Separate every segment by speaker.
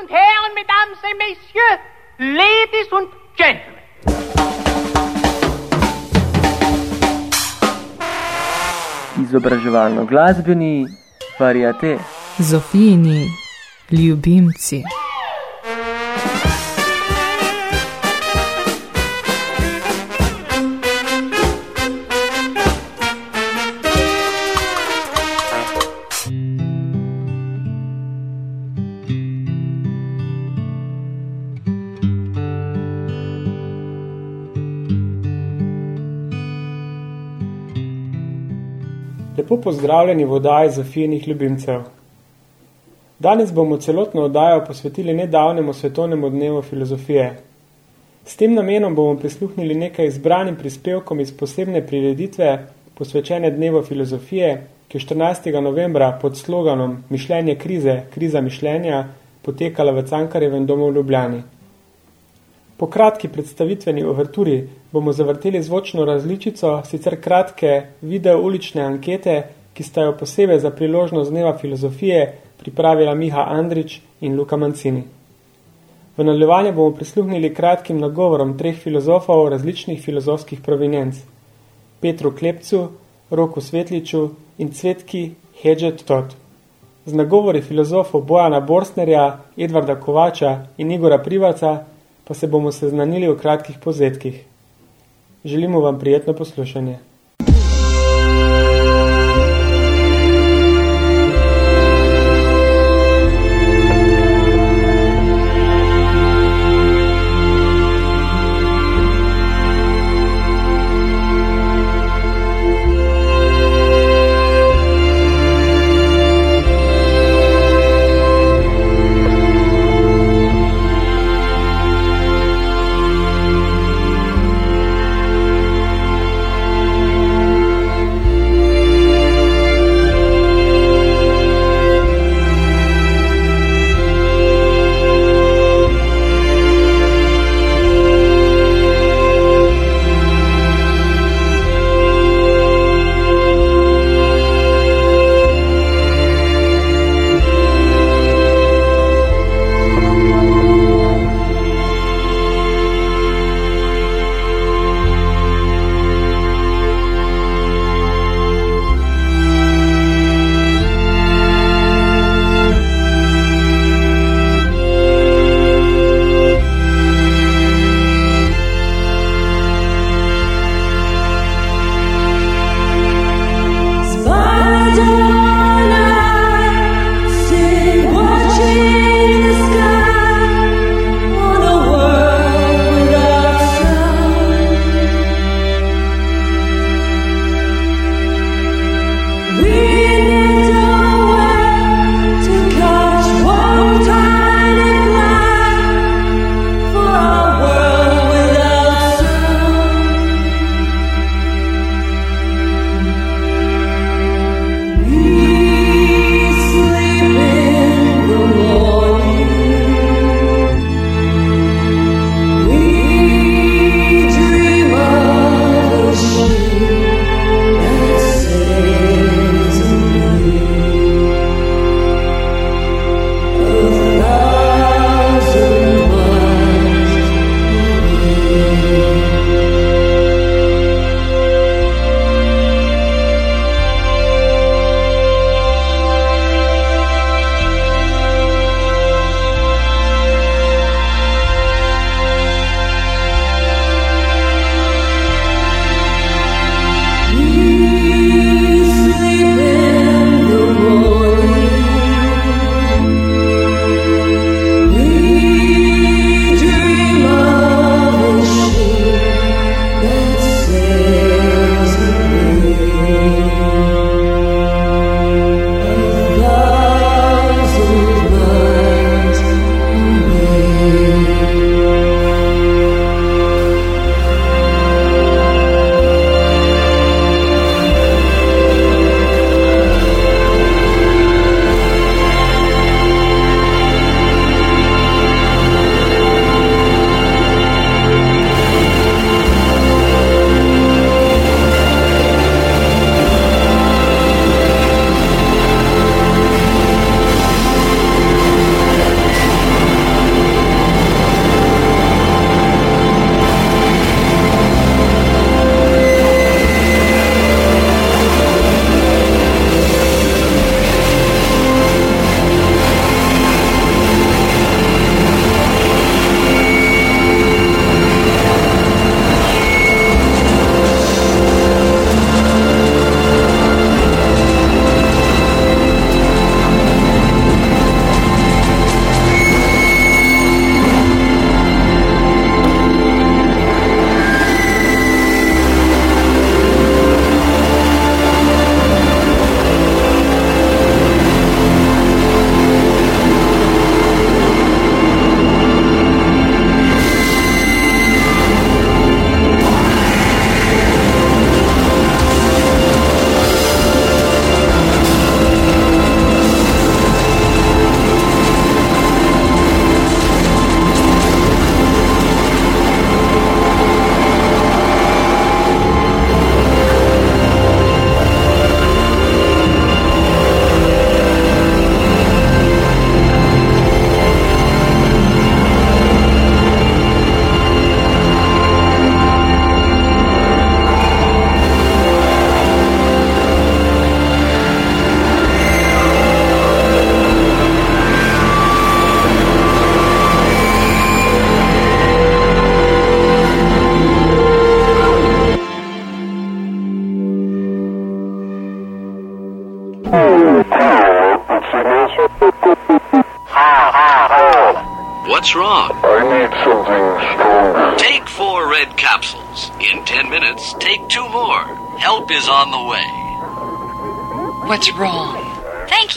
Speaker 1: und Herren, Mesdames et Messieurs, Ladies und Gentlemen.
Speaker 2: Izobraževalno glasbeni variate.
Speaker 3: Zofijini ljubimci.
Speaker 4: Pozdravljeni v oddaji Zofijinih ljubimcev. Danes bomo celotno oddajo posvetili nedavnemu svetovnemu dnevu filozofije. S tem namenom bomo prisluhnili nekaj izbranim prispevkom iz posebne prireditve posvečene dnevu filozofije, ki je 14. novembra pod sloganom Mišljenje krize, kriza mišljenja potekala v Cankarjevem domu v Ljubljani. Po kratki predstavitveni overturi bomo zavrteli zvočno različico, sicer kratke video ulične ankete, ki sta jo posebej za priložnost dneva filozofije pripravila Miha Andrič in Luka Mancini. V nadaljevanju bomo prisluhnili kratkim nagovorom treh filozofov različnih filozofskih provinenc. Petru Klepcu, Roku Svetliču in Cvetki Hedžet Tot. Z nagovori filozofov Bojana Borsnerja, Edvarda Kovača in Igora Privaca pa se bomo seznanili v kratkih povzetkih. Želimo vam prijetno poslušanje.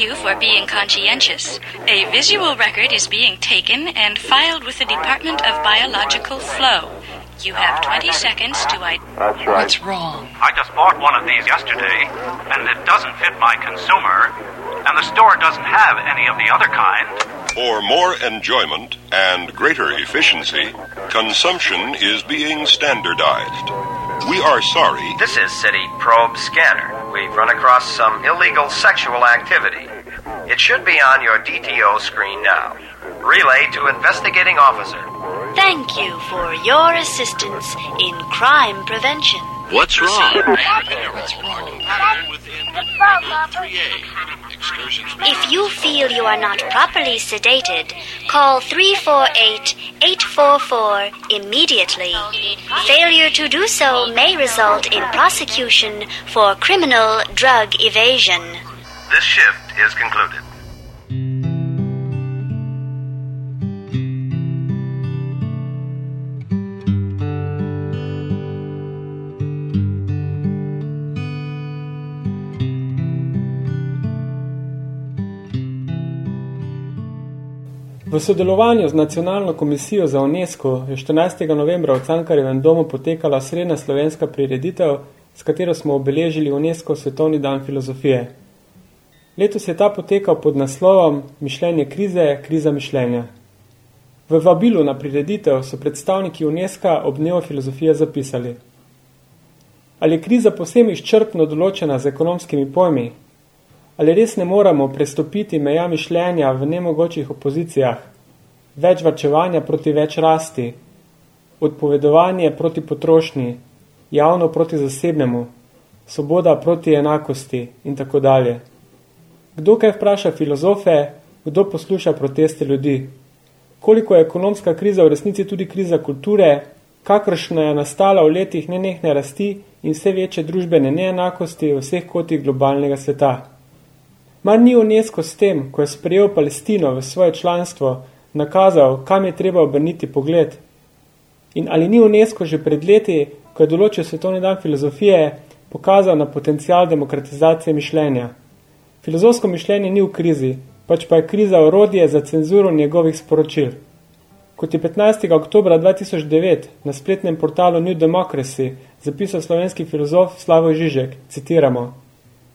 Speaker 5: You for being conscientious. A visual record is being taken and filed with the Department of Biological Flow. You have 20 seconds to I-
Speaker 6: That's right.
Speaker 7: What's wrong?
Speaker 8: I just bought one of these yesterday, and it doesn't fit my consumer, and the store doesn't have any of the other kind.
Speaker 9: For more enjoyment and greater efficiency, consumption is being standardized. We are sorry.
Speaker 10: This is City Probe Scanner. We've run across some illegal sexual activity. It should be on your DTO screen now. Relay to investigating officer.
Speaker 5: Thank you for your assistance in crime prevention.
Speaker 11: What's wrong?
Speaker 7: What's wrong?
Speaker 5: If you feel you are not properly sedated, call 348 844 immediately. Failure to do so may result in prosecution for criminal drug evasion.
Speaker 10: This shift is concluded.
Speaker 4: V sodelovanju z Nacionalno komisijo za UNESCO je 14. novembra v Cankarjevem domu potekala srednja slovenska prireditev, s katero smo obeležili UNESCO svetovni dan filozofije. Letos je ta potekal pod naslovom Mišljenje krize, kriza mišljenja. V vabilu na prireditev so predstavniki UNESCO ob dnevu filozofije zapisali. Ali je kriza posem izčrpno določena z ekonomskimi pojmi? Ali res ne moramo prestopiti meja mišljenja v nemogočih opozicijah? Več varčevanja proti več rasti, odpovedovanje proti potrošnji, javno proti zasebnemu, svoboda proti enakosti in tako dalje. Kdo kaj vpraša filozofe, kdo posluša proteste ljudi? Koliko je ekonomska kriza v resnici tudi kriza kulture, kakršna je nastala v letih nenehne rasti in vse večje družbene neenakosti v vseh kotih globalnega sveta? Mar ni UNESCO s tem, ko je sprejel Palestino v svoje članstvo, nakazal, kam je treba obrniti pogled? In ali ni UNESCO že pred leti, ko je določil svetovni dan filozofije, pokazal na potencial demokratizacije mišljenja? Filozofsko mišljenje ni v krizi, pač pa je kriza orodje za cenzuro njegovih sporočil. Kot je 15. oktobra 2009 na spletnem portalu New Democracy zapisal slovenski filozof Slavoj Žižek, citiramo,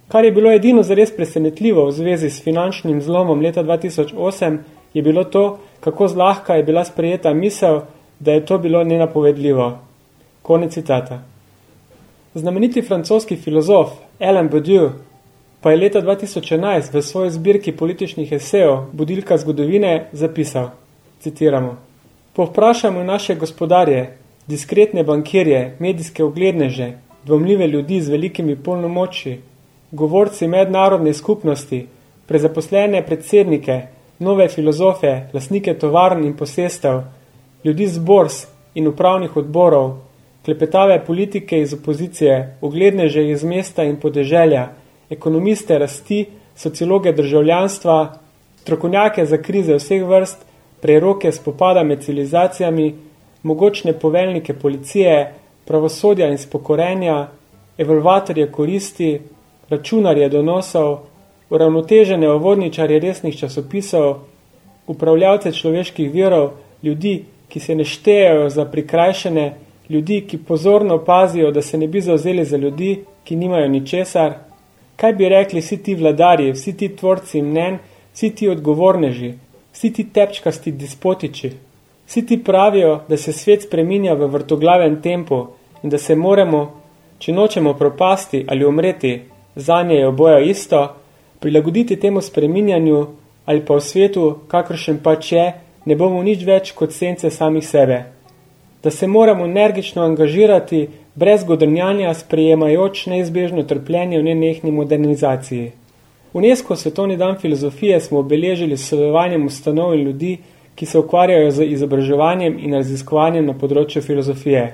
Speaker 4: Kar je bilo edino zares presenetljivo v zvezi s finančnim zlomom leta 2008, je bilo to, kako zlahka je bila sprejeta misel, da je to bilo nenapovedljivo. Konec citata. Znameniti francoski filozof Alain Badiou pa je leta 2011 v svoji zbirki političnih esejev Budilka zgodovine zapisal, citiramo, Povprašamo naše gospodarje, diskretne bankirje, medijske ogledneže, dvomljive ljudi z velikimi polnomoči, govorci mednarodne skupnosti, prezaposlene predsednike, nove filozofe, lasnike tovarn in posestev, ljudi z bors in upravnih odborov, klepetave politike iz opozicije, ogledneže iz mesta in podeželja, ekonomiste rasti, sociologe državljanstva, strokovnjake za krize vseh vrst, preroke spopada med civilizacijami, mogočne poveljnike policije, pravosodja in spokorenja, evalvatorje koristi, računarje donosov, uravnotežene ovodničarje resnih časopisov, upravljavce človeških virov, ljudi, ki se ne štejejo za prikrajšene, ljudi, ki pozorno pazijo, da se ne bi zauzeli za ljudi, ki nimajo ničesar. Kaj bi rekli vsi ti vladarji, vsi ti tvorci mnen, vsi ti odgovorneži, vsi ti tepčkasti despotiči? Vsi ti pravijo, da se svet spreminja v vrtoglaven tempu in da se moramo, če nočemo propasti ali umreti, zanje je oboje isto, prilagoditi temu spreminjanju ali pa v svetu, kakršen pač je, ne bomo nič več kot sence samih sebe. Da se moramo energično angažirati brez godrnjanja, sprejemajoč neizbežno trpljenje v nenehni modernizaciji. UNESCO svetovni dan filozofije smo obeležili s sodelovanjem ustanov in ljudi, ki se ukvarjajo z izobraževanjem in raziskovanjem na področju filozofije.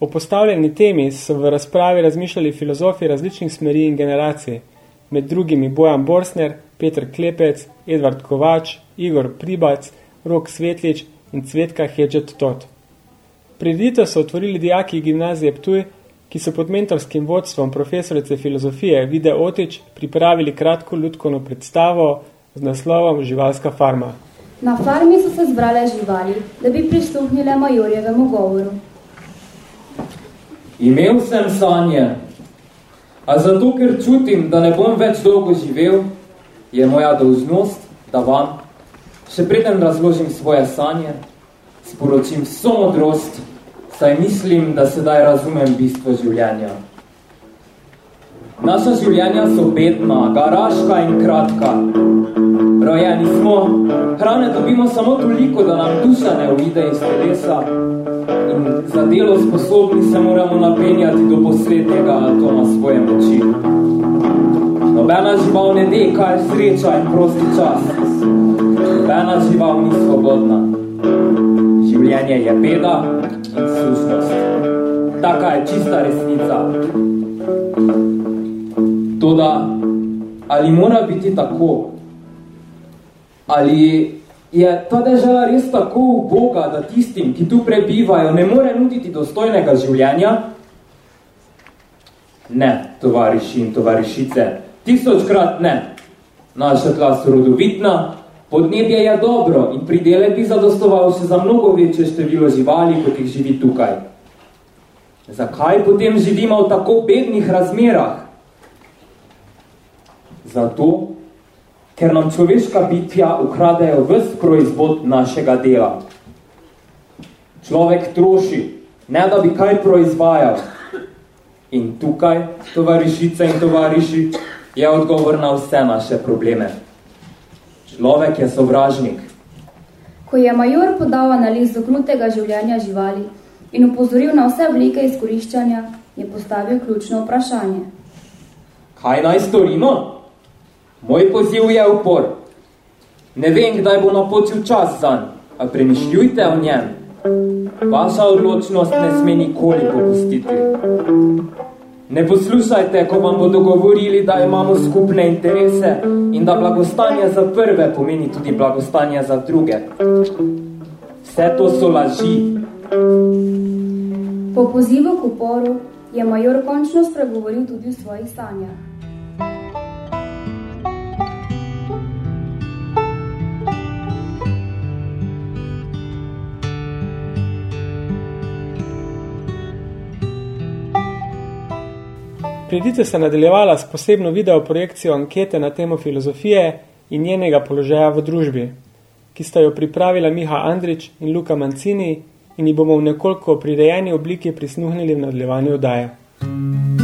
Speaker 4: O postavljeni temi so v razpravi razmišljali filozofi različnih smeri in generacij, med drugimi Bojan Borsner, Petr Klepec, Edvard Kovač, Igor Pribac, Rok Svetlič in Cvetka Hedžet Tot. Preditev so otvorili dijaki gimnazije Ptuj, ki so pod mentorskim vodstvom profesorice filozofije Vide Otič pripravili kratko ljudkovno predstavo z naslovom Živalska farma.
Speaker 12: Na farmi so se zbrale živali, da bi prisluhnile majorjevemu govoru.
Speaker 13: Imel sem sanje, a zato, ker čutim, da ne bom več dolgo živel, je moja dolžnost, da vam, še preden razložim svoje sanje, sporočim vso modrost, saj mislim, da sedaj razumem bistvo življenja. Naša življenja so bedna, garaška in kratka. Rojeni smo, hrane dobimo samo toliko, da nam duša ne uide iz telesa in za delo sposobni se moramo napenjati do poslednjega atoma svoje moči. Nobena žival ne de, kaj je sreča in prosti čas. Nobena žival ni svobodna. Življenje je beda in slušnost. Taka je čista resnica. Toda, ali mora biti tako? Ali je ta država res tako uboga, da tistim, ki tu prebivajo, ne more nuditi dostojnega življenja? Ne, tovariši in tovarišice, tisočkrat ne. Naša tla so rodovitna, podnebje je dobro in pridele bi zadostoval še za mnogo večje število živali, kot jih živi tukaj. Zakaj potem živimo v tako bednih razmerah? Zato, ker nam človeška bitja ukradejo ves proizvod našega dela. Človek troši, ne da bi kaj proizvajal. In tukaj, tovarišice in tovariši, je odgovor na vse naše probleme. Človek je sovražnik.
Speaker 12: Ko je major podal analiz dognutega življenja živali in upozoril na vse oblike izkoriščanja, je postavil ključno vprašanje.
Speaker 13: Kaj naj storimo? Moj poziv je upor. Ne vem, kdaj bo napočil čas zanj, a premišljujte o njem. Vaša odločnost ne sme nikoli popustiti. Ne poslušajte, ko vam bodo govorili, da imamo skupne interese in da blagostanje za prve pomeni tudi blagostanje za druge. Vse to so laži.
Speaker 12: Po pozivu k uporu je major končno spregovoril tudi v svojih sanjah.
Speaker 4: Preditev se nadaljevala s posebno video projekcijo ankete na temo filozofije in njenega položaja v družbi, ki sta jo pripravila Miha Andrič in Luka Mancini in ji bomo v nekoliko prirejeni obliki prisnuhnili v nadaljevanju odaje.
Speaker 14: I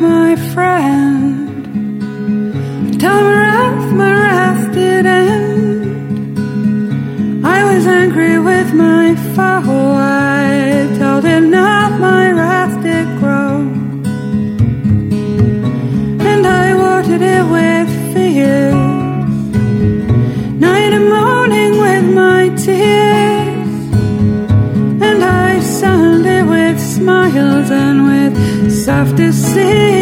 Speaker 14: my friend. see.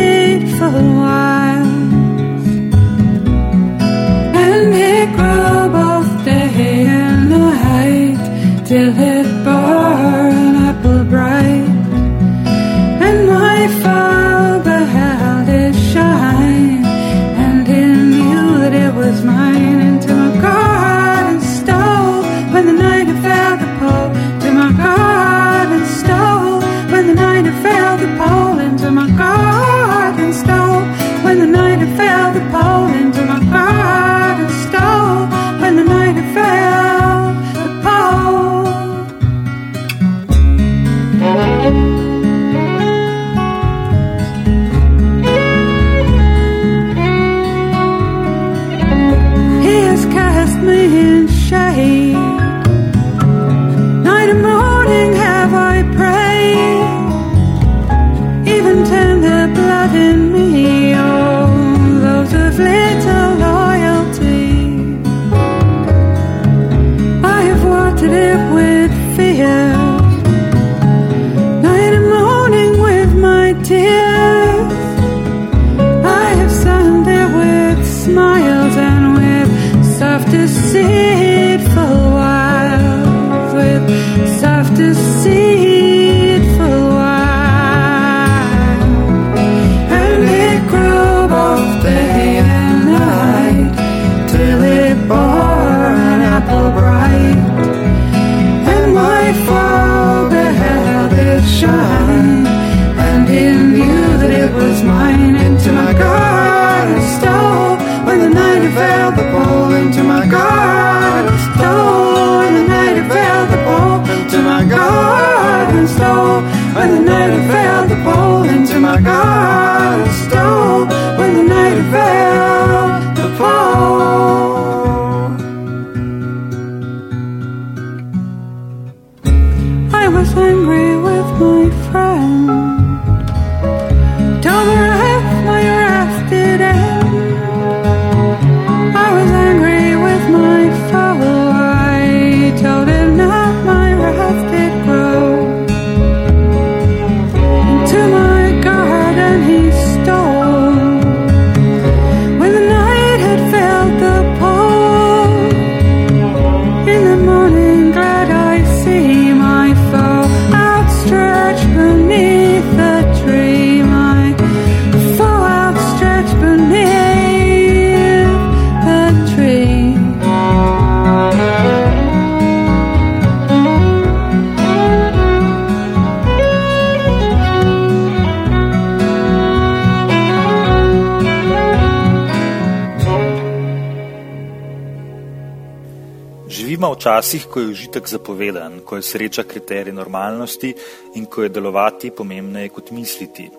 Speaker 15: Časih, ko je užitek zapovedan, ko je sreča kriterij normalnosti in ko je delovati pomembneje kot misliti.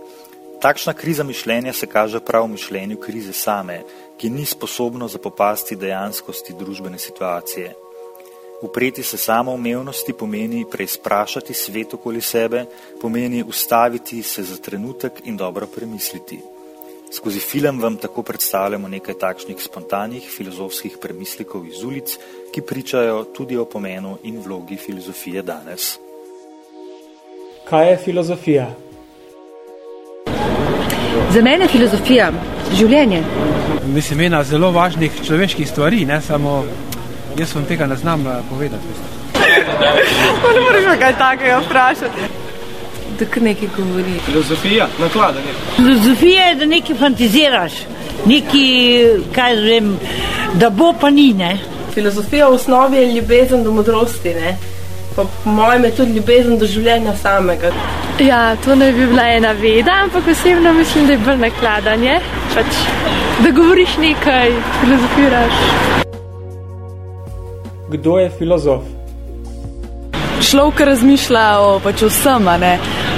Speaker 15: Takšna kriza mišljenja se kaže prav v mišljenju krize same, ki ni sposobno zapopasti dejanskosti družbene situacije. Upreti se samoumevnosti pomeni preizprašati svet okoli sebe, pomeni ustaviti se za trenutek in dobro premisliti. Skozi film vam tako predstavljamo nekaj takšnih spontanih filozofskih premislekov iz ulic, ki pričajo tudi o pomenu in vlogi filozofije danes.
Speaker 4: Kaj je filozofija?
Speaker 16: Za mene je filozofija življenje.
Speaker 17: Mislim, ena zelo važnih človeških stvari, ne samo jaz vam tega ne znam eh, povedati.
Speaker 18: Ne moreš me kaj takega vprašati.
Speaker 16: Da kar nekaj govori.
Speaker 17: Filozofija, nakladanje.
Speaker 19: Filozofija je, da nekaj fantaziraš, nekaj, kaj vem, da bo pa ni, ne.
Speaker 18: Filozofija v osnovi je ljubezen do modrosti, ne? Pa po mojem je tudi ljubezen do življenja samega.
Speaker 20: Ja, to ne bi bila ena veda, ampak osebno mislim, da je bolj nakladanje. Pač, da govoriš nekaj, filozofiraš.
Speaker 4: Kdo je filozof?
Speaker 21: Človek razmišlja o pač vsem, a ne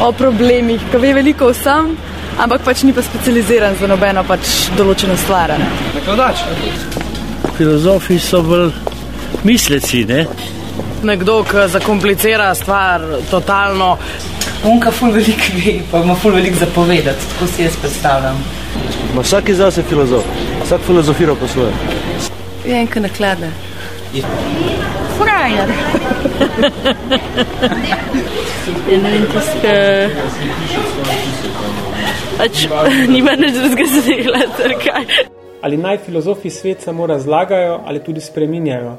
Speaker 21: o problemih, ki ve veliko o vsem, ampak pač ni pa specializiran za nobeno pač določeno stvar. a ne.
Speaker 17: Nakladač.
Speaker 22: Filozofi so bolj misleci, ne?
Speaker 23: Nekdo, ki zakomplicira stvar totalno.
Speaker 24: Unka ful veliko ve, pa ima ful veliko zapovedati, tako si jaz predstavljam.
Speaker 22: Ma vsak iz nas je filozof, vsak filozofira po svoje.
Speaker 16: Je enka naklada.
Speaker 19: Frajer.
Speaker 20: Ja, ne vem, tiska... Pač, nima nič drugega za delati, ali kaj.
Speaker 4: Ali naj filozofi svet samo razlagajo ali tudi spreminjajo?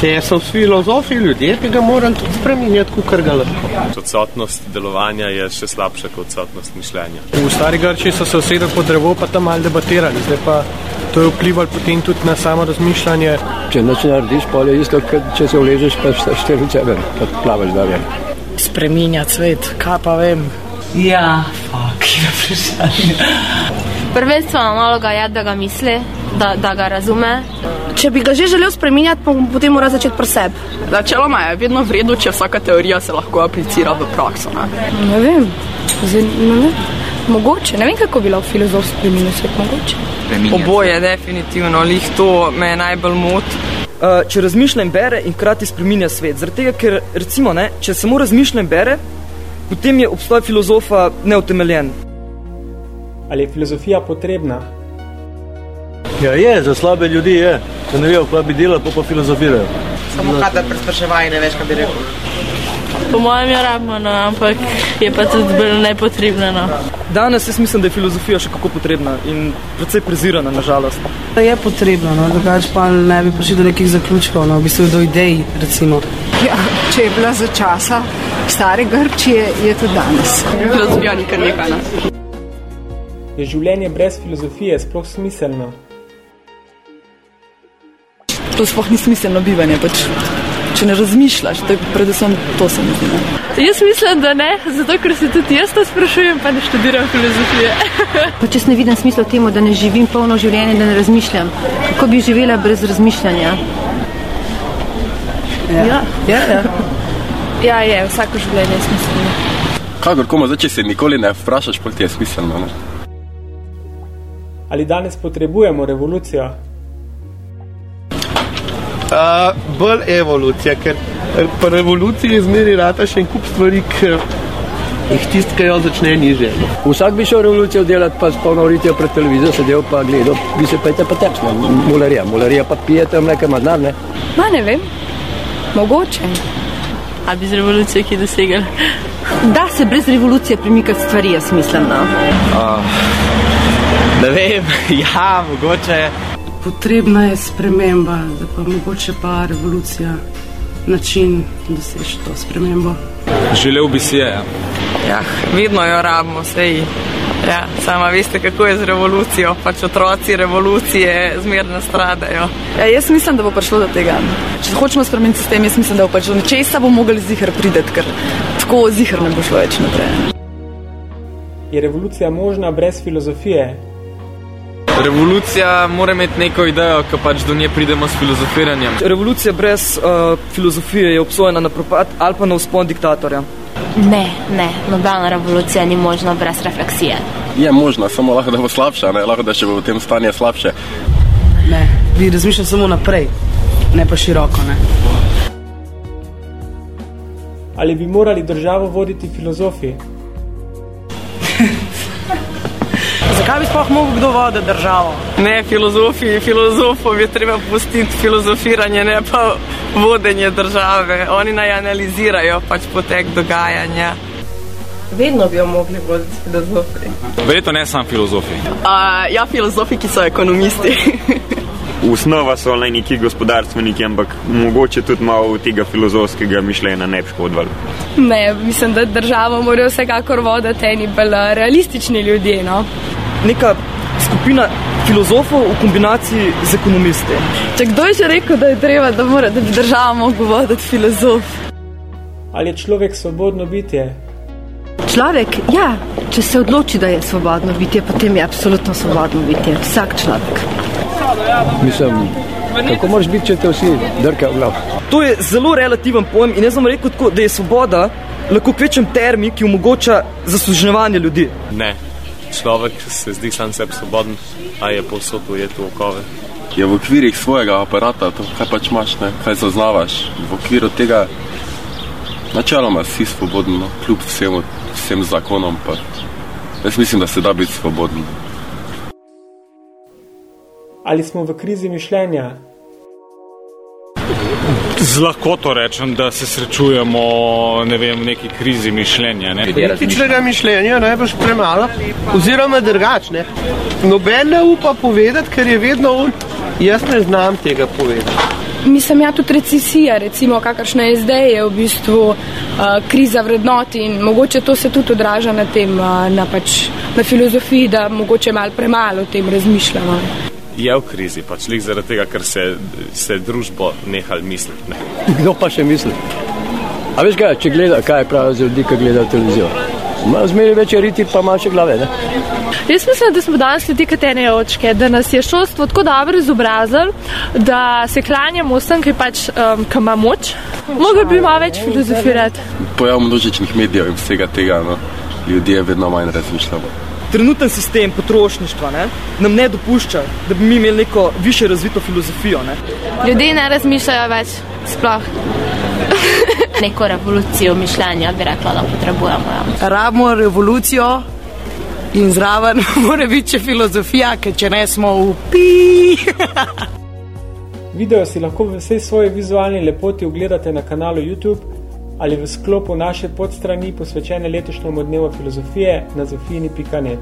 Speaker 22: Če so filozofi ljudje, bi ga morali tudi spremenjati, kar ga lahko.
Speaker 25: Odsotnost delovanja je še slabša kot odsotnost mišljenja.
Speaker 17: V stari Grčiji so se usedeli pod drevo, pa tam malo debatirali. Zdaj pa to je vplivalo potem tudi na samo razmišljanje.
Speaker 22: Če noč narediš, pol je isto, kot če se uležeš, pa štiri čebe, pa plavaš dalje.
Speaker 23: Spreminjati svet, kaj pa vem.
Speaker 24: Ja, fuck, je vprašanje.
Speaker 20: Prvenstveno naloga je, da ga misli, da, da ga razume.
Speaker 26: Če bi ga že želel spremenjati, potem mora začeti pri sebi.
Speaker 27: Načeloma je vedno vredno, če vsaka teorija se lahko aplicira v prakso. Ne,
Speaker 26: Ne vem, Zdaj, ne vem. Mogoče, ne vem, kako bi lahko filozof spremenil svet, mogoče.
Speaker 27: Oboje, definitivno, lih to me najbolj moti.
Speaker 28: Uh, če razmišlja in bere in hkrati spreminja svet. Zaradi tega, ker recimo, ne, če samo razmišlja in bere, potem je obstoj filozofa neutemeljen.
Speaker 4: Ali je filozofija potrebna?
Speaker 22: Ja, je, za slabe ljudi je. Če ne vejo, kaj bi delali, pa pa filozofirajo.
Speaker 27: Samo kadar prespraševaj, ne veš, kaj bi rekel.
Speaker 20: Po mojem je rabimo, no, ampak je pa tudi bolj nepotrebno. No.
Speaker 28: Danes jaz mislim, da je filozofija še kako potrebna in precej prezirana, nažalost.
Speaker 29: Da je potrebno, no, drugače pa ne bi prišli do nekih zaključkov, no, v bistvu do idej, recimo.
Speaker 30: Ja, če je bila za časa stare Grčije, je to danes.
Speaker 27: Filozofija ni kar nekaj. Ne?
Speaker 4: Je življenje brez filozofije sploh smiselno?
Speaker 21: To sploh ni smiselno bivanje. Pač. Če ne razmišljaš, to je predvsem to se mi zdi. ne.
Speaker 20: Jaz mislim, da ne, zato ker se tudi jaz to sprašujem, pa ne študiram filozofije.
Speaker 16: Pa če ne vidim smisla v tem, da ne živim polno življenje, da ne razmišljam, kako bi živela brez razmišljanja?
Speaker 29: Ja, ja. ja.
Speaker 20: ja, je, vsako življenje je smiselno.
Speaker 31: Kakorkoma, zdaj, če se nikoli ne vprašaš, pol ti je smiselno. Ne?
Speaker 4: Ali danes potrebujemo revolucijo?
Speaker 32: Uh, bolj evolucija, ker eh, po revoluciji zmeri rata še en kup stvari, ki jih tiskajo začne niže.
Speaker 22: Vsak bi šel revolucijo delati, pa s polno uritijo pred televizijo sedel pa gledal, bi se pejte pa tekst, mularija. Mularija pa pije tam nekaj ima denar, ne?
Speaker 26: Ma ne vem, mogoče.
Speaker 20: A bi z revolucijo ki dosegli?
Speaker 16: Da se brez revolucije premikati stvari, jaz mislim. No.
Speaker 32: Uh, ne vem, ja, mogoče.
Speaker 29: Potrebna je sprememba, da pa mogoče pa revolucija način doseči to spremembo.
Speaker 25: Želel bi si je. ja.
Speaker 27: Ja, vedno jo rabimo, sej. Ja, sama veste, kako je z revolucijo. Pač otroci revolucije zmerno stradajo.
Speaker 21: Ja, jaz mislim, da bo prišlo do tega. Če hočemo spremeniti sistem, jaz mislim, da bo pač do nečesa bo mogli zihar prideti, ker tako zihar ne bo šlo več naprej.
Speaker 4: Je revolucija možna brez filozofije?
Speaker 25: Revolucija mora imeti neko idejo, ki pač do nje pridemo s filozofiranjem.
Speaker 28: Revolucija brez uh, filozofije je obsojena na propad ali pa na vzpon diktatorja.
Speaker 33: Ne, ne, nobena revolucija ni možna brez refleksije.
Speaker 31: Je možno, samo lahko da bo slabša, ne? lahko da še bo v tem stanju slabše.
Speaker 29: Ne, bi razmišljal samo naprej, ne pa široko. Ne.
Speaker 4: Ali bi morali državo voditi filozofi?
Speaker 23: Zakaj bi sploh mogel kdo voditi državo?
Speaker 27: Ne, filozofi, filozofov je treba pustiti filozofiranje, ne pa vodenje države. Oni naj analizirajo pač potek dogajanja.
Speaker 18: Vedno bi jo mogli voditi filozofi.
Speaker 25: Verjetno ne samo filozofi.
Speaker 27: Uh, ja, filozofi, ki so ekonomisti.
Speaker 34: Osnova so le neki gospodarstveniki, ampak mogoče tudi malo tega filozofskega mišljenja ne bi škodovali.
Speaker 26: Ne, mislim, da državo morajo vsekakor voditi eni bolj realistični ljudje. No?
Speaker 28: Neka skupina filozofov v kombinaciji z ekonomisti.
Speaker 26: Če kdo je že rekel, da je treba, da, mora, da bi država mogla voditi filozof?
Speaker 4: Ali je človek svobodno bitje?
Speaker 16: Človek, ja, če se odloči, da je svobodno bitje, potem je absolutno svobodno bitje. Vsak človek.
Speaker 22: Mislim, kako moraš biti, če te vsi drkajo v glav?
Speaker 28: To je zelo relativen pojem in jaz vam rekel tako, da je svoboda lahko kvečem termin, ki omogoča zasluževanje ljudi.
Speaker 25: Ne, človek se zdi sam sebi svoboden, a je povsod ujet v okove.
Speaker 31: Je v okvirih svojega aparata, to kaj pač imaš, ne? kaj zaznavaš. V okviru tega načeloma si svoboden, no? kljub vsem, vsem zakonom. Pa. Jaz mislim, da se da biti svoboden.
Speaker 4: Ali smo v krizi mišljenja?
Speaker 25: Z lahkoto rečem, da se srečujemo ne vem, v neki krizi mišljenja. Ne?
Speaker 32: Kritičnega mišljenja najbrž premalo, oziroma drugačne. Noben ne upa povedati, ker je vedno on, jaz ne znam tega povedati.
Speaker 26: Mislim, ja, tudi recesija, recimo, kakršna je zdaj, je v bistvu uh, kriza vrednot in mogoče to se tudi odraža na tem, uh, na, pač, na filozofiji, da mogoče malo premalo o tem razmišljamo.
Speaker 25: Je v krizi, pač lik zaradi tega, ker se, se družbo nehal misliti. Ne?
Speaker 22: Kdo pa še misli? A veš kaj, če gleda, kaj pravijo za ljudi, ki gledajo televizijo? Zmeri večje riti, pa manjše glave, ne?
Speaker 20: Jaz mislim, da smo danes ljudi katene očke, da nas je šolstvo tako dobro izobrazilo, da se klanjamo vsem, ki pač um, ki ima moč. Mogli bi malo več filozofirati.
Speaker 31: Pojav množičnih medijev in vsega tega, no, ljudje vedno manj razmišljamo.
Speaker 28: Trenuten sistem potrošništva ne, nam ne dopušča, da bi mi imeli neko više razvito filozofijo. Ne.
Speaker 26: Ljudje ne razmišljajo več, sploh.
Speaker 33: Neko revolucijo mišljenja bi rekla, da potrebujemo. Ja.
Speaker 30: Rabimo revolucijo in zraven mora biti še filozofija, ker če ne smo v pi.
Speaker 4: Video si lahko v vsej svoji vizualni lepoti ogledate na kanalu YouTube ali v sklopu naše podstrani posvečene letošnjemu dnevu filozofije na zofini.net.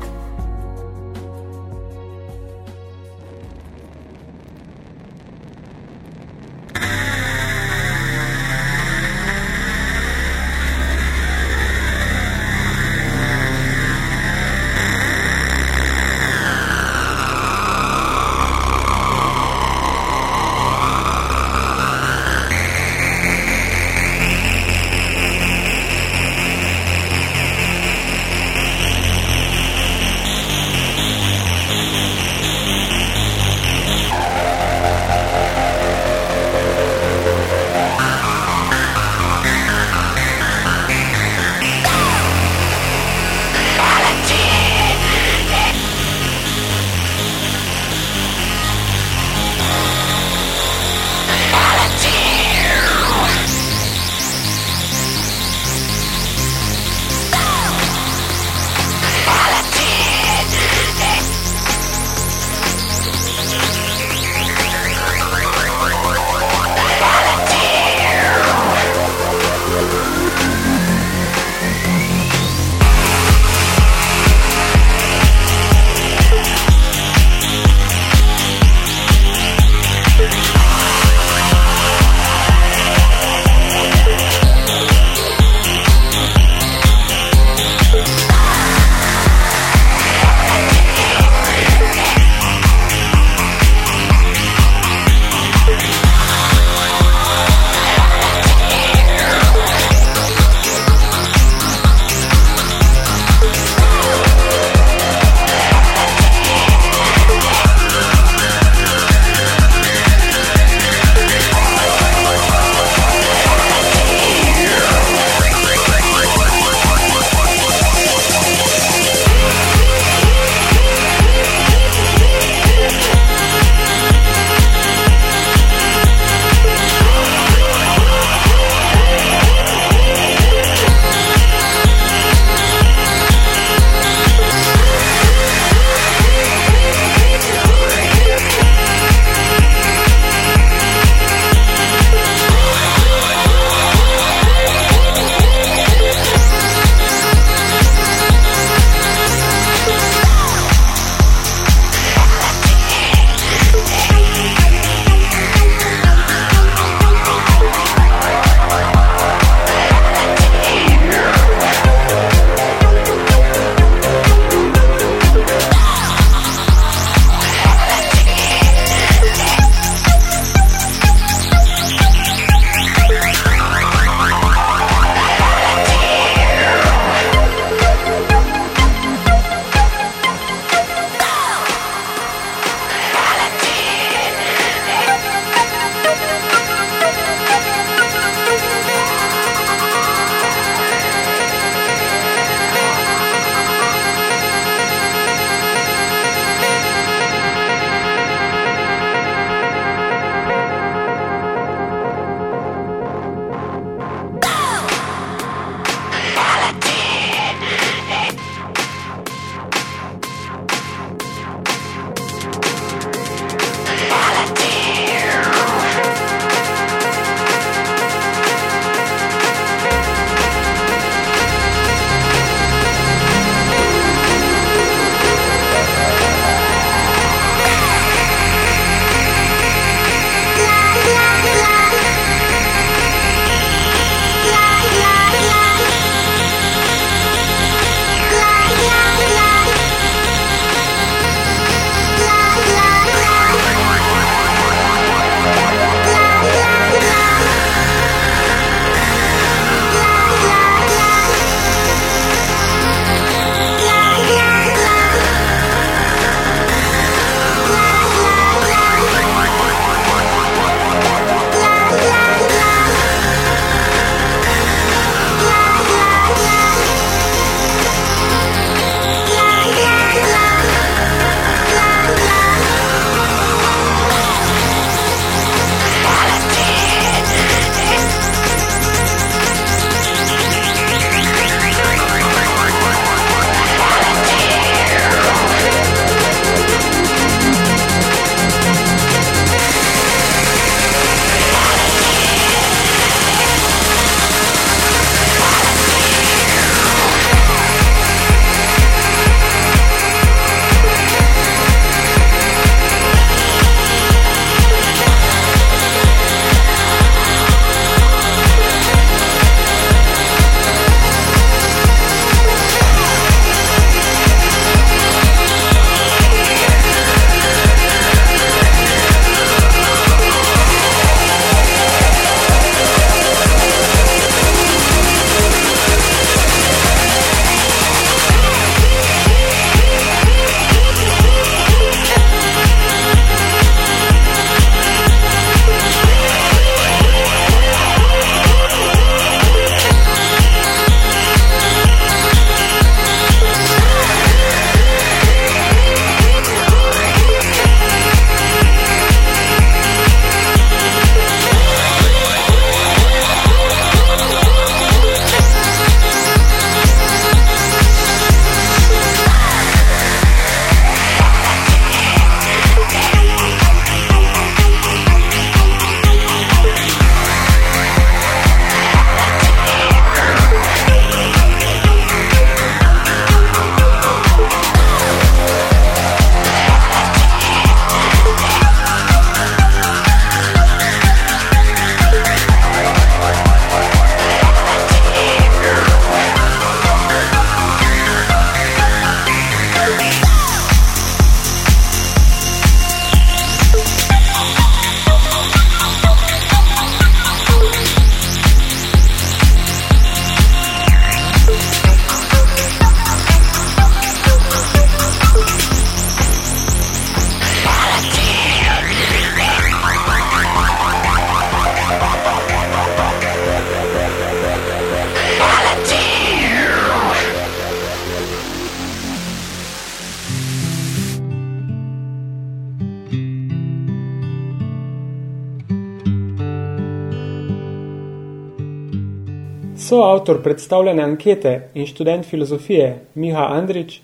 Speaker 4: Soavtor predstavljene ankete in študent filozofije Miha Andrič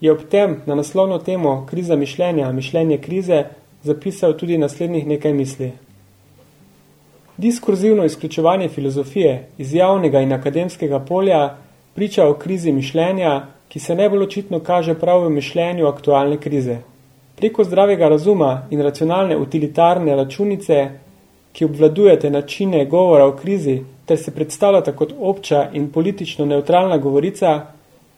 Speaker 4: je ob tem na naslovno temo kriza mišljenja, mišljenje krize, zapisal tudi naslednjih nekaj misli. Diskurzivno izključevanje filozofije iz javnega in akademskega polja priča o krizi mišljenja, ki se najbolj očitno kaže prav v mišljenju aktualne krize. Preko zdravega razuma in racionalne utilitarne računice, ki obvladujete načine govora o krizi, ter se predstavljata kot obča in politično neutralna govorica,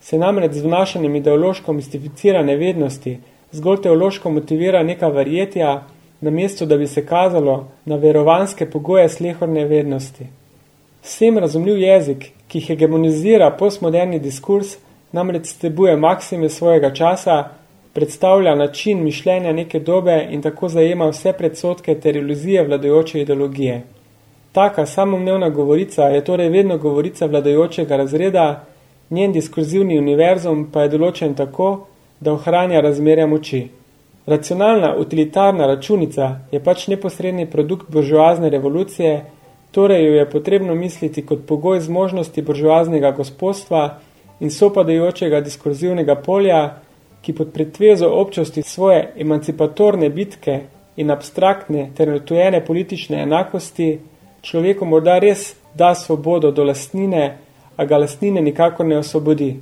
Speaker 4: se namreč z vnašanjem ideološko mistificirane vednosti zgolj teološko motivira neka verjetja, namesto da bi se kazalo na verovanske pogoje slehorne vednosti. Vsem razumljiv jezik, ki hegemonizira postmoderni diskurs, namreč stebuje maksime svojega časa, predstavlja način mišljenja neke dobe in tako zajema vse predsotke ter iluzije vladajoče ideologije. Taka samomnevna govorica je torej vedno govorica vladajočega razreda, njen diskurzivni univerzum pa je določen tako, da ohranja razmerja moči. Racionalna utilitarna računica je pač neposredni produkt buržoazne revolucije, torej jo je potrebno misliti kot pogoj zmožnosti buržoaznega gospodstva in sopadajočega diskurzivnega polja, ki pod pretvezo občosti svoje emancipatorne bitke in abstraktne ter retujene politične enakosti človeku morda res da svobodo do lastnine, a ga lastnine nikakor ne osvobodi.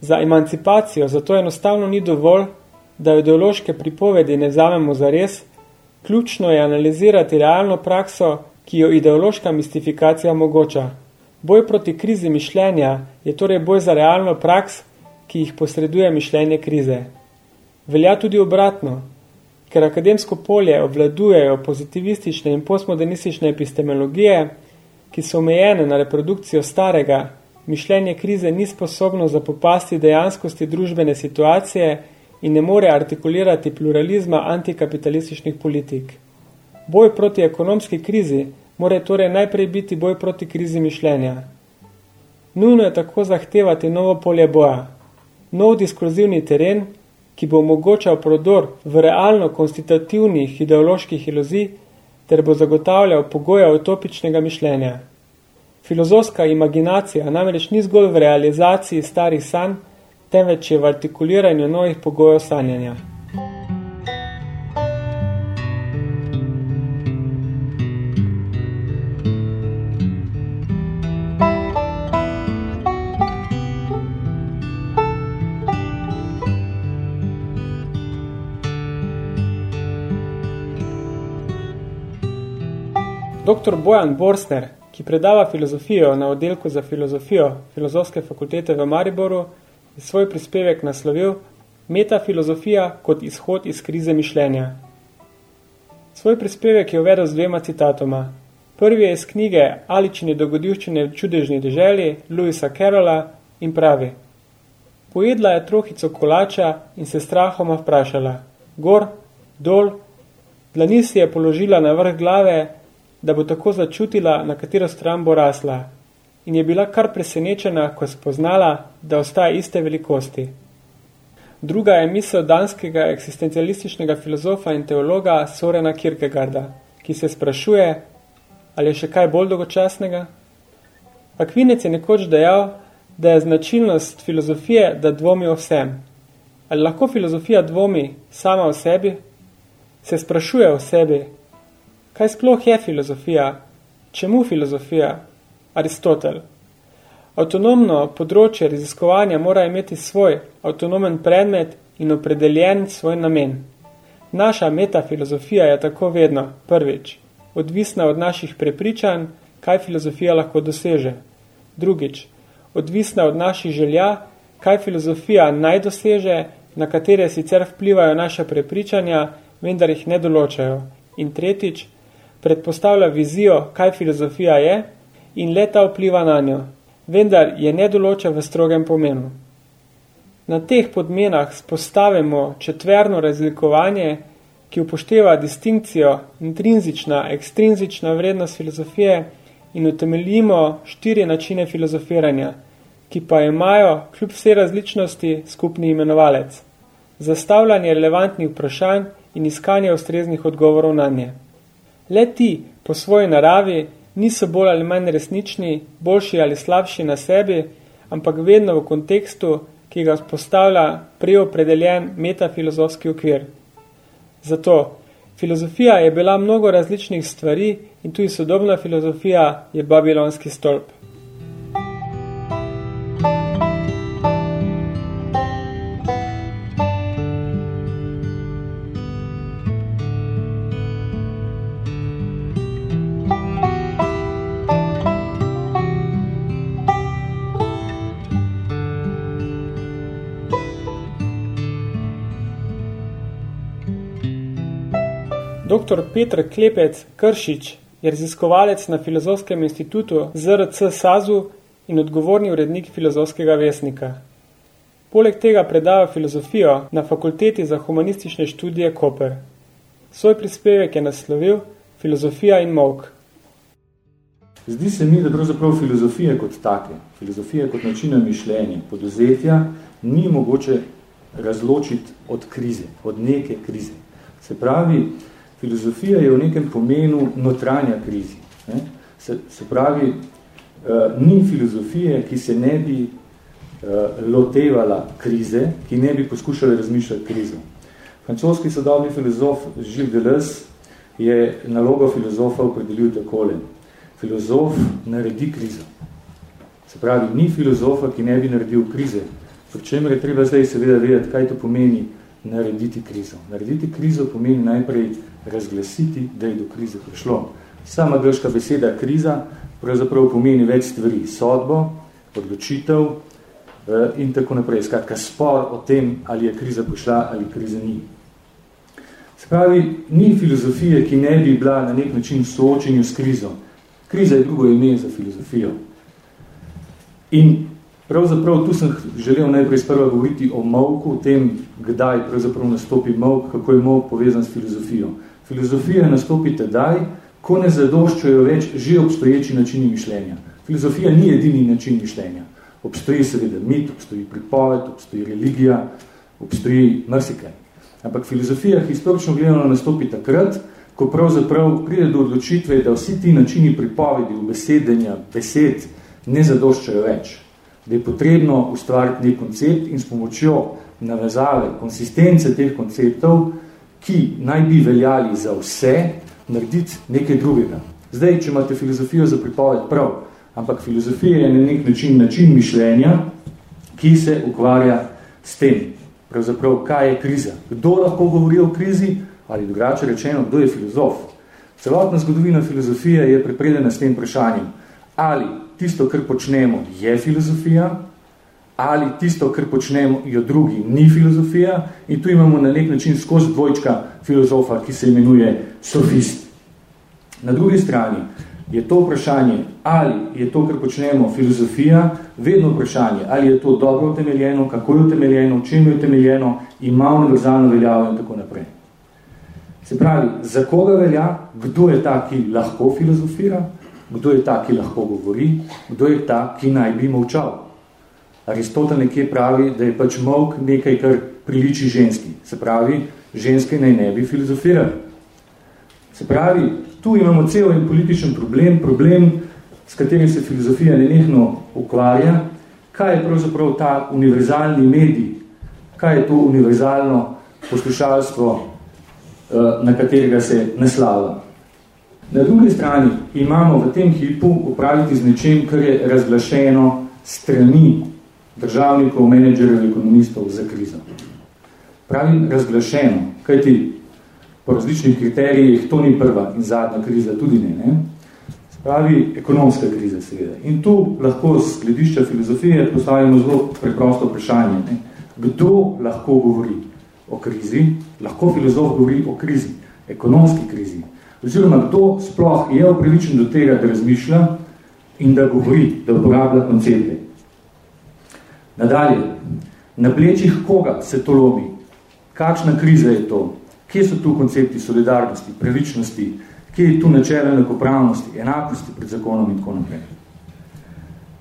Speaker 4: Za emancipacijo zato enostavno ni dovolj, da ideološke pripovedi ne vzamemo za res, ključno je analizirati realno prakso, ki jo ideološka mistifikacija omogoča. Boj proti krizi mišljenja je torej boj za realno praks, ki jih posreduje mišljenje krize. Velja tudi obratno, ker akademsko polje obvladujejo pozitivistične in postmodernistične epistemologije, ki so omejene na reprodukcijo starega, mišljenje krize ni sposobno zapopasti dejanskosti družbene situacije in ne more artikulirati pluralizma antikapitalističnih politik. Boj proti ekonomski krizi mora torej najprej biti boj proti krizi mišljenja. Nujno je tako zahtevati novo polje boja, nov diskurzivni teren, ki bo omogočal prodor v realno konstitutivnih ideoloških iluzij ter bo zagotavljal pogoja utopičnega mišljenja. Filozofska imaginacija namreč ni zgolj v realizaciji starih sanj, temveč je v artikuliranju novih pogojev sanjanja. Dr. Bojan Borsner, ki predava filozofijo na oddelku za filozofijo Filozofske fakultete v Mariboru, je svoj prispevek naslovil Metafilozofija kot izhod iz krize mišljenja. Svoj prispevek je uvedel z dvema citatoma. Prvi je iz knjige Aličine dogodivščine v čudežni deželi Louisa Carola in pravi Pojedla je trohico kolača in se strahoma vprašala. Gor, dol, dlani si je položila na vrh glave da bo tako začutila, na katero stran bo rasla, in je bila kar presenečena, ko je spoznala, da ostaja iste velikosti. Druga je misel danskega eksistencialističnega filozofa in teologa Sorena Kierkegaarda, ki se sprašuje, ali je še kaj bolj dolgočasnega? Akvinec je nekoč dejal, da je značilnost filozofije, da dvomi o vsem. Ali lahko filozofija dvomi sama o sebi? Se sprašuje o sebi, Kaj sploh je filozofija? Čemu filozofija? Aristotel. Avtonomno področje raziskovanja mora imeti svoj avtonomen predmet in opredeljen svoj namen. Naša metafilozofija je tako vedno, prvič, odvisna od naših prepričanj, kaj filozofija lahko doseže. Drugič, odvisna od naših želja, kaj filozofija naj doseže, na katere sicer vplivajo naše prepričanja, vendar jih ne določajo. In tretjič, predpostavlja vizijo, kaj filozofija je in leta vpliva na njo, vendar je ne določa v strogem pomenu. Na teh podmenah spostavimo četverno razlikovanje, ki upošteva distinkcijo intrinzična, ekstrinzična vrednost filozofije in utemeljimo štiri načine filozofiranja, ki pa imajo kljub vse različnosti skupni imenovalec. Zastavljanje relevantnih vprašanj in iskanje ustreznih odgovorov na nje. Le ti, po svoji naravi, niso bolj ali manj resnični, boljši ali slabši na sebi, ampak vedno v kontekstu, ki ga postavlja preopredeljen metafilozofski okvir. Zato, filozofija je bila mnogo različnih stvari in tudi sodobna filozofija je babilonski stolp. Dr. Petr Klepec Kršič je raziskovalec na Filozofskem institutu ZRC SAZU in odgovorni urednik Filozofskega vesnika. Poleg tega predava filozofijo na Fakulteti za humanistične študije Koper. Svoj prispevek je naslovil Filozofija in mok.
Speaker 35: Zdi se mi, da pravzaprav filozofije kot take, filozofije kot načina mišljenja, podozetja, ni mogoče razločiti od krize, od neke krize. Se pravi, filozofija je v nekem pomenu notranja krizi. Ne? Se, se pravi, uh, ni filozofije, ki se ne bi uh, lotevala krize, ki ne bi poskušala razmišljati krizo. Francoski sodobni filozof Gilles Deleuze je nalogo filozofa opredelil takole. Filozof naredi krizo. Se pravi, ni filozofa, ki ne bi naredil krize. Pri čemer je treba zdaj seveda vedeti, kaj to pomeni narediti krizo. Narediti krizo pomeni najprej razglasiti, da je do krize prišlo. Sama grška beseda kriza pravzaprav pomeni več stvari. Sodbo, odločitev eh, in tako naprej. Skratka, spor o tem, ali je kriza prišla ali kriza ni. Spravi, ni filozofije, ki ne bi bila na nek način soočenju s krizo. Kriza je drugo ime za filozofijo. In pravzaprav tu sem želel najprej sprva govoriti o molku, o tem, kdaj pravzaprav nastopi molk, kako je molk povezan s filozofijo. Filozofija nastopi tedaj, ko ne zadoščajo več že obstoječi načini mišljenja. Filozofija ni edini način mišljenja. Obstoji seveda mit, obstoji pripoved, obstoji religija, obstoji marsikaj. Ampak filozofija historično gledano nastopi takrat, ko pravzaprav pride do odločitve, da vsi ti načini pripovedi, besedenja, besed ne zadoščajo več. Da je potrebno ustvariti nek koncept in s pomočjo navezave, konsistence teh konceptov ki naj bi veljali za vse, narediti nekaj drugega. Zdaj, če imate filozofijo za pripoved, prav, ampak filozofija je na nek način način mišljenja, ki se ukvarja s tem. Pravzaprav, kaj je kriza? Kdo lahko govori o krizi? Ali drugače rečeno, kdo je filozof? Celotna zgodovina filozofije je prepredena s tem vprašanjem. Ali tisto, kar počnemo, je filozofija, ali tisto, kar počnemo, jo drugi, ni filozofija. In tu imamo na nek način skozi dvojčka filozofa, ki se imenuje sofist. Na drugi strani je to vprašanje, ali je to, kar počnemo, filozofija, vedno vprašanje, ali je to dobro utemeljeno, kako je utemeljeno, čem je utemeljeno, ima univerzalno veljavo in tako naprej. Se pravi, za koga velja, kdo je ta, ki lahko filozofira, kdo je ta, ki lahko govori, kdo je ta, ki naj bi molčal. Aristotel nekje pravi, da je pač molk nekaj, kar priliči ženski. Se pravi, ženske naj ne bi filozofirali. Se pravi, tu imamo cel en političen problem, problem, s katerim se filozofija nenehno ukvarja, kaj je pravzaprav ta univerzalni medij, kaj je to univerzalno poslušalstvo, eh, na katerega se naslava. Na drugi strani imamo v tem hipu upraviti z nečem, kar je razglašeno strani državnikov, menedžerjev, ekonomistov za krizo. Pravim razglašeno, kajti po različnih kriterijih to ni prva in zadnja kriza, tudi ne. ne? Pravi ekonomska kriza seveda. In tu lahko z gledišča filozofije postavimo zelo preprosto vprašanje. Ne? Kdo lahko govori o krizi? Lahko filozof govori o krizi, ekonomski krizi. Oziroma, kdo sploh je upravičen do tega, da razmišlja in da govori, da uporablja koncepte. Nadalje, na plečih koga se to lomi? Kakšna kriza je to? Kje so tu koncepti solidarnosti, pravičnosti? Kje je tu načelo enakopravnosti, enakosti pred zakonom in tako naprej?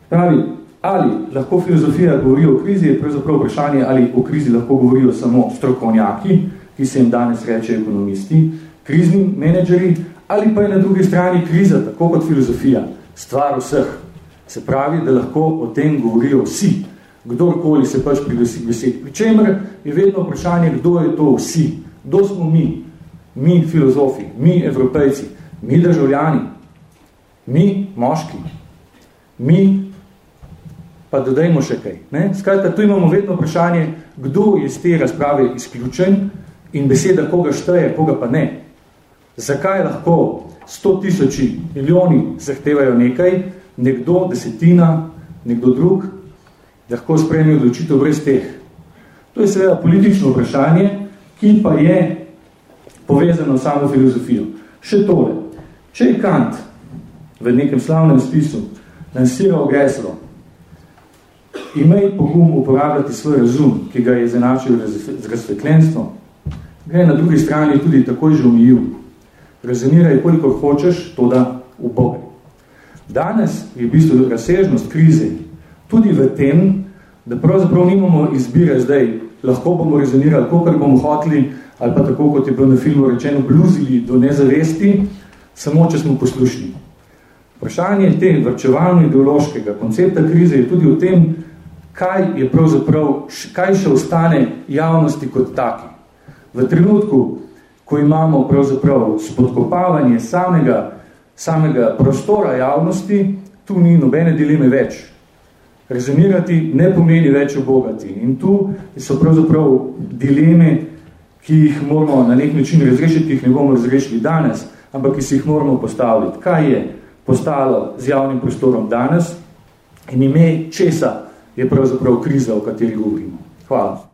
Speaker 35: Pravi, ali lahko filozofija govori o krizi, je pravzaprav vprašanje, ali o krizi lahko govorijo samo strokovnjaki, ki se jim danes reče ekonomisti, krizni menedžeri, Ali pa je na drugi strani kriza, tako kot filozofija, stvar vseh. Se pravi, da lahko o tem govorijo vsi, kdorkoli se pač priglasi besed. Pričemer je vedno vprašanje, kdo je to vsi, kdo smo mi, mi filozofi, mi evropejci, mi državljani, mi moški, mi pa dodajmo še kaj. Ne? Skratka, tu imamo vedno vprašanje, kdo je z te razprave izključen in beseda, koga šteje, koga pa ne. Zakaj lahko 100 tisoči milijoni zahtevajo nekaj, nekdo, desetina, nekdo drug, lahko spremi odločitev brez teh. To je seveda politično vprašanje, ki pa je povezano samo filozofijo. Še tole. Če je Kant v nekem slavnem spisu lansiral geslo imej pogum uporabljati svoj razum, ki ga je zanačil z razsvetljenstvom, ga je na drugi strani tudi takoj že omijil. Rezoniraj, koliko hočeš, to da v Boga. Danes je v bistvu razsežnost krize tudi v tem, da pravzaprav nimamo izbire zdaj, lahko bomo rezonirali, koliko bomo hoteli, ali pa tako, kot je bilo na filmu rečeno, bluzili do nezavesti, samo če smo poslušni. Vprašanje te vrčevalno-ideološkega koncepta krize je tudi v tem, kaj je pravzaprav, kaj še ostane javnosti kot taki. V trenutku, ko imamo pravzaprav spodkopavanje samega, samega prostora javnosti, tu ni nobene dileme več. Rezonirati ne pomeni več obogati. In tu so pravzaprav dileme, ki jih moramo na nek način razrešiti, ki jih ne bomo razrešili danes, ampak ki si jih moramo postaviti. Kaj je postalo z javnim prostorom danes in ime česa je pravzaprav kriza, o kateri govorimo. Hvala.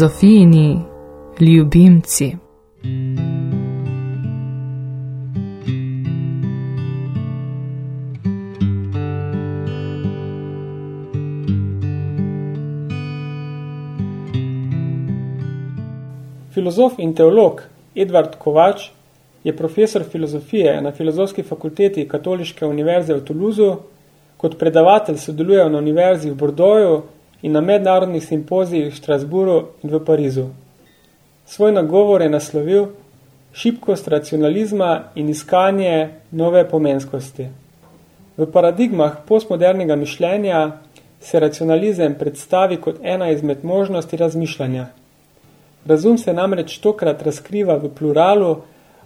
Speaker 36: Zofijini ljubimci.
Speaker 4: Filozof in teolog Edvard Kovač je profesor filozofije na Filozofski fakulteti Katoliške univerze v Toulouseu, kot predavatelj sodeluje na univerzi v Bordeauxu in na mednarodnih simpozijih v Strasburu in v Parizu. Svoj nagovor je naslovil šibkost racionalizma in iskanje nove pomenskosti. V paradigmah postmodernega mišljenja se racionalizem predstavi kot ena izmed možnosti razmišljanja. Razum se namreč tokrat razkriva v pluralu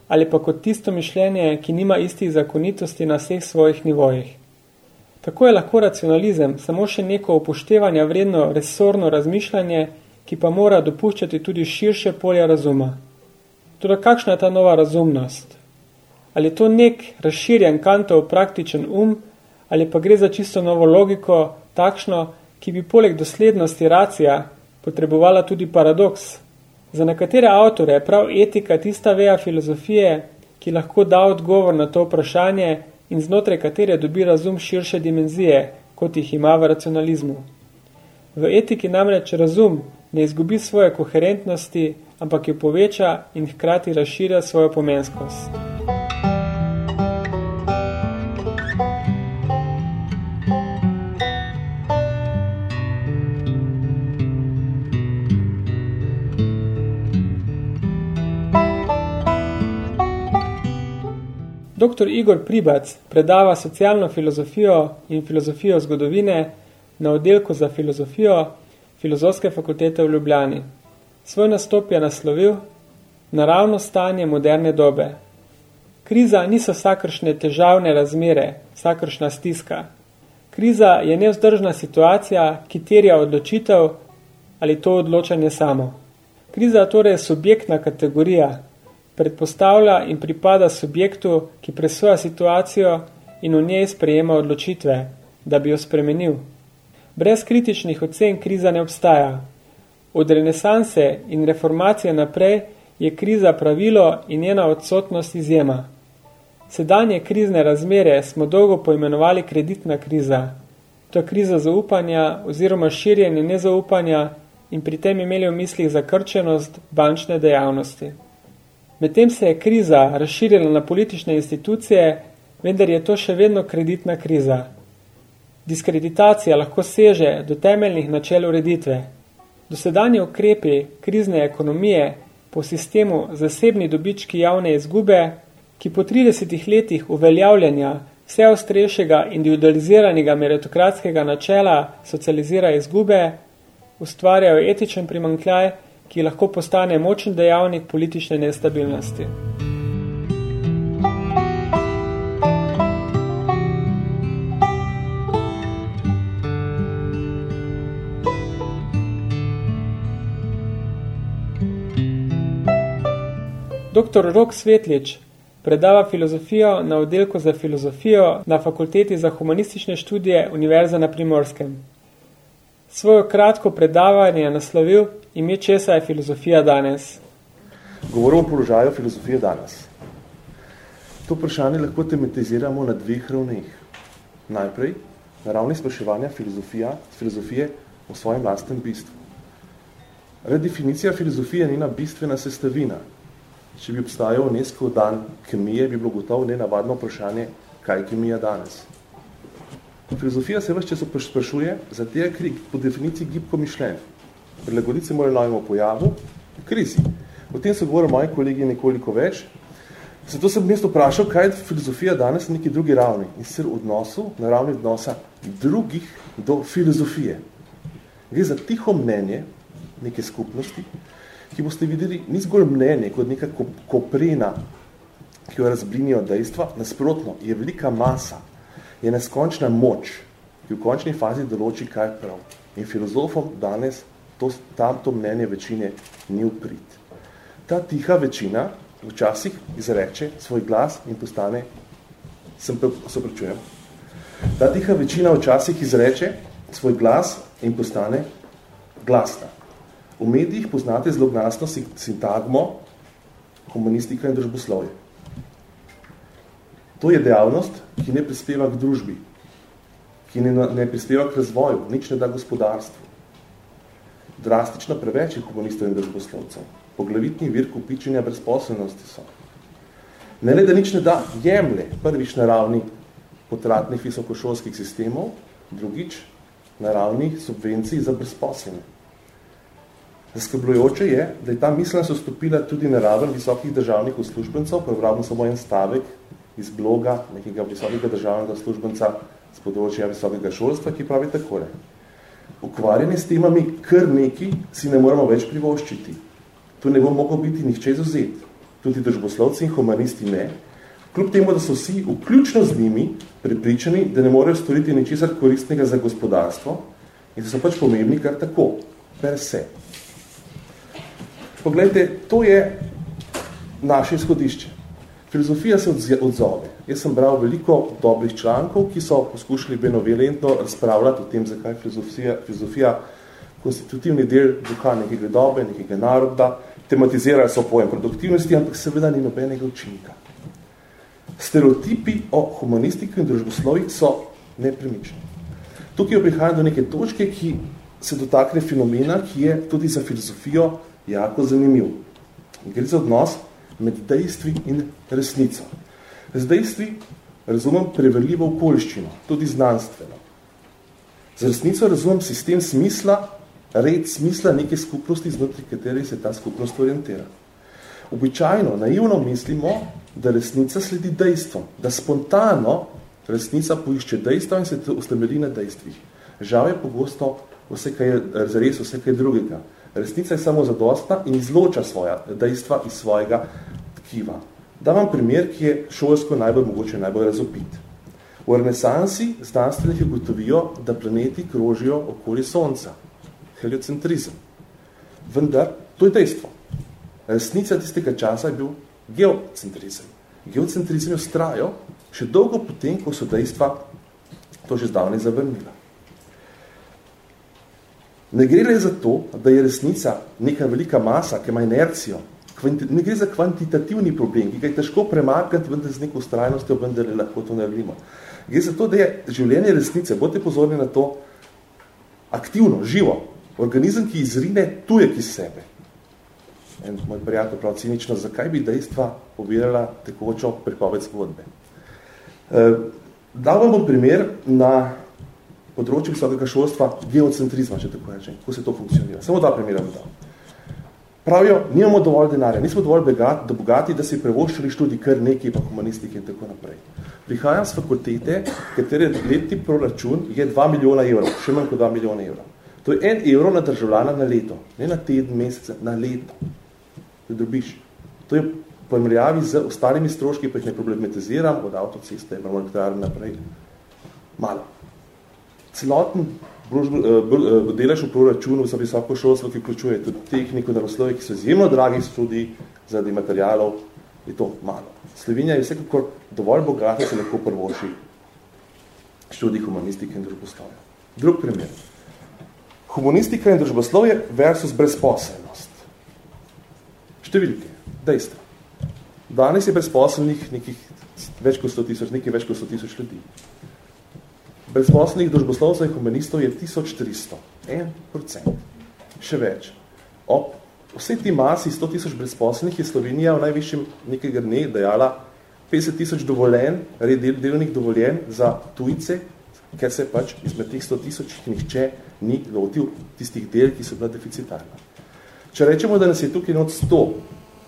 Speaker 4: ali pa kot tisto mišljenje, ki nima istih zakonitosti na vseh svojih nivojih. Tako je lahko racionalizem samo še neko upoštevanja vredno resorno razmišljanje, ki pa mora dopuščati tudi širše polje razuma. Toda kakšna je ta nova razumnost? Ali je to nek razširjen kantov praktičen um, ali pa gre za čisto novo logiko, takšno, ki bi poleg doslednosti racija potrebovala tudi paradoks? Za nekatere avtore je prav etika tista veja filozofije, ki lahko da odgovor na to vprašanje in znotraj katere dobi razum širše dimenzije, kot jih ima v racionalizmu. V etiki namreč razum ne izgubi svoje koherentnosti, ampak jo poveča in hkrati razširja svojo pomenskost. Dr. Igor Pribac predava socialno filozofijo in filozofijo zgodovine na oddelku za filozofijo Filozofske fakultete v Ljubljani. Svoj nastop je naslovil Naravno stanje moderne dobe. Kriza niso vsakršne težavne razmere, vsakršna stiska. Kriza je nevzdržna situacija, ki terja odločitev ali to odločanje samo. Kriza torej je subjektna kategorija, predpostavlja in pripada subjektu, ki presoja situacijo in v njej sprejema odločitve, da bi jo spremenil. Brez kritičnih ocen kriza ne obstaja. Od renesanse in reformacije naprej je kriza pravilo in njena odsotnost izjema. Sedanje krizne razmere smo dolgo poimenovali kreditna kriza. To je kriza zaupanja oziroma širjenje nezaupanja in pri tem imeli v mislih zakrčenost bančne dejavnosti. Medtem se je kriza razširila na politične institucije, vendar je to še vedno kreditna kriza. Diskreditacija lahko seže do temeljnih načel ureditve. Dosedanje ukrepi krizne ekonomije po sistemu zasebni dobički javne izgube, ki po 30 letih uveljavljanja vse ostrejšega individualiziranega meritokratskega načela socializira izgube, ustvarjajo etičen primankljaj, ki lahko postane močen dejavnik politične nestabilnosti. Dr. Rok Svetlič predava filozofijo na oddelku za filozofijo na Fakulteti za humanistične študije Univerze na Primorskem. Svojo kratko predavanje je naslovil ime česa je filozofija danes.
Speaker 37: Govorimo o položaju filozofije danes. To vprašanje lahko tematiziramo na dveh ravneh. Najprej na ravni spraševanja filozofija, filozofije o svojem lastnem bistvu. Redefinicija filozofije je njena bistvena sestavina. Če bi obstajal UNESCO dan kemije, bi bilo gotovo nenavadno vprašanje, kaj je kemija danes. Filozofija se vse čas sprašuje, zato je po definiciji gibko mišljenje. Prilagoditi se mora novemu pojavu, krizi. O tem so govorili moji kolegi nekoliko več. Zato sem mesto vprašal, kaj je filozofija danes na neki drugi ravni. In sicer odnosu, na ravni odnosa drugih do filozofije. Gre za tiho mnenje neke skupnosti, ki boste videli, ni zgolj mnenje kot neka koprena, ki jo razblinijo dejstva, nasprotno, je velika masa, je neskončna moč, ki v končni fazi določi, kaj je prav. In filozofom danes to, tam to mnenje večine ni uprit. Ta tiha večina včasih izreče svoj glas in postane, sem se pričujem, ta tiha večina včasih izreče svoj glas in postane glasna. V medijih poznate zloglasno sintagmo humanistika in družboslovje. To je dejavnost, ki ne prispeva k družbi, ki ne, ne prispeva k razvoju, nič ne da gospodarstvu. Drastično preveč humanistov in družboslovcev. Poglavitni vir kupičenja brezposobnosti so. Ne le, da nič ne da, jemlje prvič na ravni potratnih visokošolskih sistemov, drugič na ravni subvencij za brezposobne. Zaskrbljujoče je, da je ta miselnost vstopila tudi na raven visokih državnih uslužbencev, pa je samo en stavek iz bloga nekega visokega državnega uslužbenca z področja visokega šolstva, ki pravi takole. Ukvarjanje s temami kar neki si ne moramo več privoščiti. Tu ne bo mogel biti nihče izuzet. Tudi držboslovci in humanisti ne. Kljub temu, da so vsi, vključno z njimi, prepričani, da ne morejo storiti ničesar koristnega za gospodarstvo in da so pač pomembni kar tako, per se. Poglejte, to je naše izhodišče. Filozofija se odzove. Jaz sem bral veliko dobrih člankov, ki so poskušali benovelentno razpravljati o tem, zakaj filozofija, filozofija konstitutivni del duha nekega dobe, nekega naroda, tematizirajo so pojem produktivnosti, ampak seveda ni nobenega učinka. Stereotipi o humanistiki in družboslovih so nepremični. Tukaj prihajam do neke točke, ki se dotakne fenomena, ki je tudi za filozofijo jako zanimiv. Gre za odnos med dejstvi in resnico. Z dejstvi razumem preveljivo okoliščino, tudi znanstveno. Z resnico razumem sistem smisla, red smisla neke skupnosti, znotraj katere se ta skupnost orientira. Običajno, naivno mislimo, da resnica sledi dejstvom, da spontano resnica poišče dejstva in se ustemeli na dejstvih. Žal je pogosto vse, kaj je zares vse kaj drugega. Resnica je samo zadostna in izloča svoja dejstva iz svojega tkiva. Da vam primer, ki je šolsko najbolj mogoče najbolj razopit. V renesansi znanstveniki ugotovijo, da planeti krožijo okoli Sonca. Heliocentrizem. Vendar, to je dejstvo. Resnica tistega časa je bil geocentrizem. Geocentrizem je ustrajal še dolgo potem, ko so dejstva to že zdavne zavrnila. Ne gre le za to, da je resnica neka velika masa, ki ima inercijo. Ne gre za kvantitativni problem, ki ga je težko premakati, vendar z neko ustrajnostjo, vendar lahko to naredimo. Gre za to, da je življenje resnice, bodite pozorni na to, aktivno, živo, organizem, ki izrine tujek iz sebe. En moj prijatelj prav cinično, zakaj bi dejstva pobirala tekočo pripoved zgodbe. E, dal vam bom primer na področju visokega šolstva geocentrizma, če tako rečem, kako se to funkcionira. Samo dva primera bom dal. Pravijo, nimamo dovolj denarja, nismo dovolj bogati, da bogati, da si prevoščili študij kar nekaj, pa humanistike in tako naprej. Prihajam z fakultete, katere letni proračun je 2 milijona evrov, še manj kot 2 milijona evrov. To je en evro na državljana na leto, ne na teden, mesece, na leto. To dobiš. To je primerjavi z ostalimi stroški, pa jih ne problematiziram, od avtoceste, naprej. Malo celoten eh, eh, delež v proračunu za visoko šolstvo, ki vključuje tudi tehniko, naroslove, ki so izjemno dragi študij zaradi materialov, je to malo. Slovenija je vsekakor dovolj bogata, da se lahko prvoši študij humanistike in družboslovja. Drug primer. Humanistika in družboslovje versus brezposelnost. Številke, dejstvo. Danes je brezposelnih nekih več kot 100 tisoč, nekaj več kot 100 tisoč ljudi brezposlenih družboslovcev in humanistov je 1300. 1%. Še več. Ob vsej ti masi 100 tisoč brezposlenih je Slovenija v najvišjem nekega dne dajala 50 tisoč dovoljen, del, delnih dovoljen za tujce, ker se pač izmed teh 100 tisoč nihče ni lotil tistih del, ki so bila deficitarna. Če rečemo, da nas je tukaj not 100,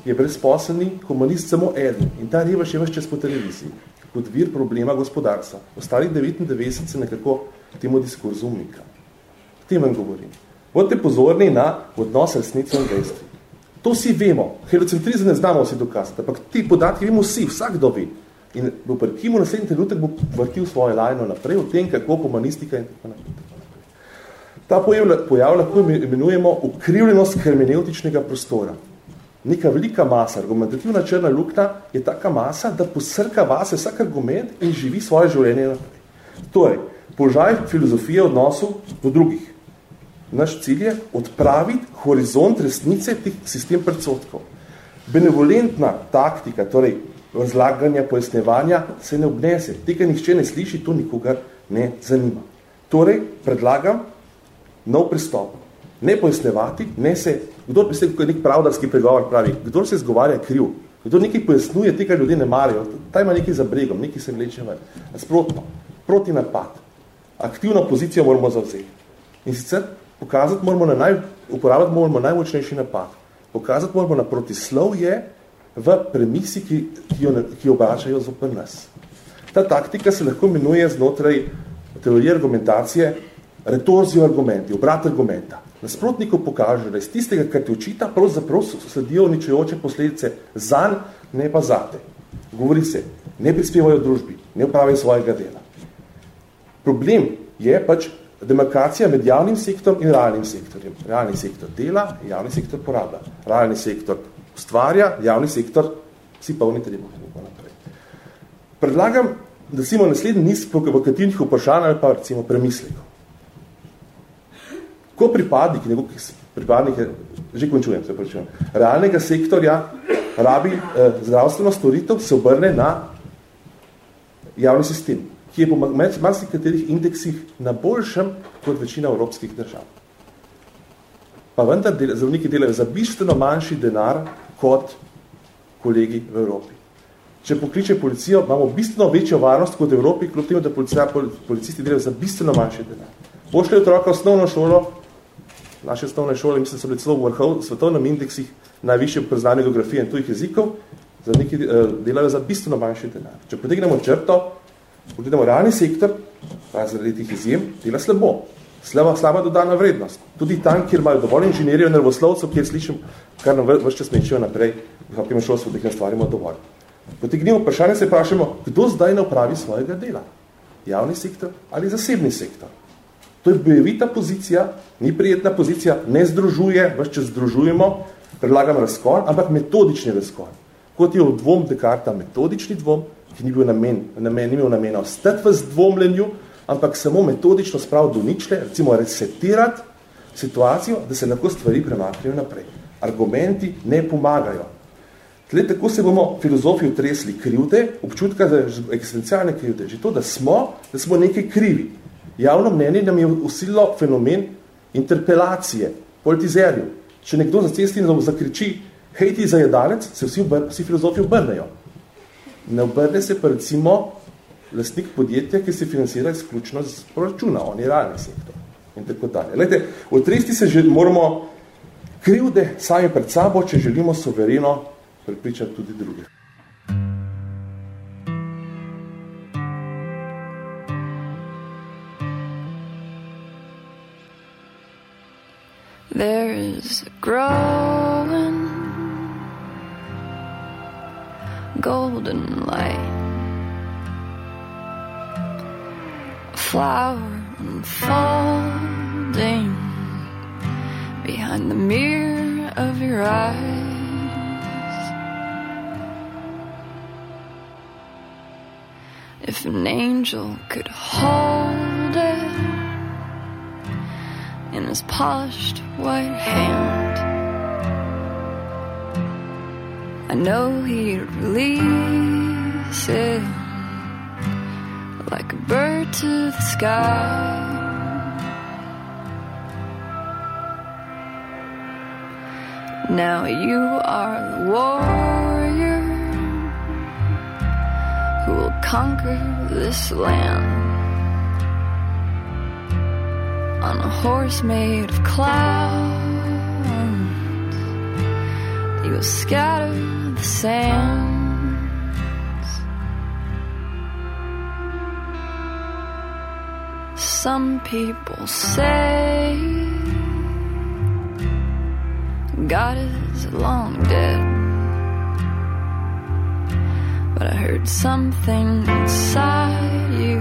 Speaker 37: je brezposelni humanist samo eden in ta riva še več čas po televiziji kot vir problema gospodarstva. Ostalih 99 se nekako temu diskurzu umika. Tem vam govorim. Bodite pozorni na odnos resnice in dejstvi. To vsi vemo. Helocentrizem ne znamo vsi dokazati, ampak ti podatki vemo vsi, vsak dobi. In bo prekimu naslednji trenutek bo vrtil svoje lajno naprej o tem, kako humanistika in tako naprej. Ta pojav, pojav lahko imenujemo ukrivljenost hermeneutičnega prostora neka velika masa, argumentativna črna lukna je taka masa, da posrka vase vsak argument in živi svoje življenje naprej. Torej, položaj filozofije odnosov do drugih. Naš cilj je odpraviti horizont resnice teh sistem predsotkov. Benevolentna taktika, torej razlaganja, pojasnevanja, se ne obnese. Tega nihče ne sliši, to nikogar ne zanima. Torej, predlagam nov pristop. Ne pojasnevati, ne se, kdo se, kot nek pravdarski pregovor pravi, kdo se zgovarja kriv, kdo nekaj pojasnuje, tega ljudje ne marijo, ta ima nekaj za bregom, nekaj se vleče ven. Nasprotno, proti napad. Aktivno pozicijo moramo zavzeti. In sicer pokazati moramo na naj, uporabiti moramo najmočnejši napad. Pokazati moramo na protislov je v premisi, ki, ki, jo, ki jo obračajo zoper nas. Ta taktika se lahko imenuje znotraj teorije argumentacije retorzijo argumenti, obrat argumenta. Nasprotnikov pokaže, da iz tistega, kar ti očita, pravzaprav sledijo uničujoče posledice zanj, ne pa zate. Govori se, ne prispevajo družbi, ne upravijo svojega dela. Problem je pač demarkacija med javnim sektorom in realnim sektorjem. Realni sektor dela, javni sektor porablja. Realni sektor ustvarja, javni sektor si polni treba naprej. Predlagam, da si imamo naslednji niz provokativnih vprašanj ali pa recimo premislekov. Ko pripadnik, nekog pripadnik že končujem, se pričujem, realnega sektorja rabi eh, zdravstveno storitev, se obrne na javni sistem, ki je po marsikaterih indeksih na boljšem kot večina evropskih držav. Pa vendar del, zdravniki delajo za bistveno manjši denar kot kolegi v Evropi. Če pokliče policijo, imamo bistveno večjo varnost kot v Evropi, kljub temu, da policija, policisti delajo za bistveno manjši denar. Pošljajo otroka osnovno šolo, naše osnovne šole, mislim, so bili celo v vrhov svetovnem indeksih najvišje priznanje geografije in tujih jezikov, za neki, uh, delajo za bistveno manjši denar. Če potegnemo črto, pogledamo realni sektor, pa zaradi tih izjem, dela slabo. Slaba, slaba dodana vrednost. Tudi tam, kjer imajo dovolj inženirjev, nervoslovcev, kjer slišim, kar nam vse čas mečijo naprej, v kakrem šolstvu, da jih ne stvarimo dovolj. Potegnimo vprašanje, se vprašamo, kdo zdaj ne upravi svojega dela? Javni sektor ali zasebni sektor? To je bojevita pozicija, ni prijetna pozicija, ne združuje, vse če združujemo, predlagam razkol, ampak metodični razkol. Kot je v dvom Dekarta metodični dvom, ki ni bil namen, namen, imel namena ostati v zdvomljenju, ampak samo metodično sprav do ničle, recimo resetirati situacijo, da se lahko stvari premaknejo naprej. Argumenti ne pomagajo. Tle, tako se bomo filozofi utresli krivde, občutka za eksistencialne krivde. Že to, da smo, da smo nekaj krivi. Javno mnenje nam je usililo fenomen interpelacije, politizerjev. Če nekdo za cesti zakriči, hej ti zajedalec, se vsi, obr vsi filozofi obrnejo. Ne obrne se pa recimo lastnik podjetja, ki se financira izključno z proračuna, on je realni sektor. In tako dalje. Lejte, otresti se že moramo krivde sami pred sabo, če želimo sovereno prepričati tudi druge.
Speaker 38: There is a growing golden light, a flower unfolding behind the mirror of your eyes. If an angel could hold his polished white hand. I know he'd release it like a bird to the sky. Now you are the warrior who will conquer this land on a horse made of clouds. You'll scatter the sands. Some people say God is long dead. But I heard something inside you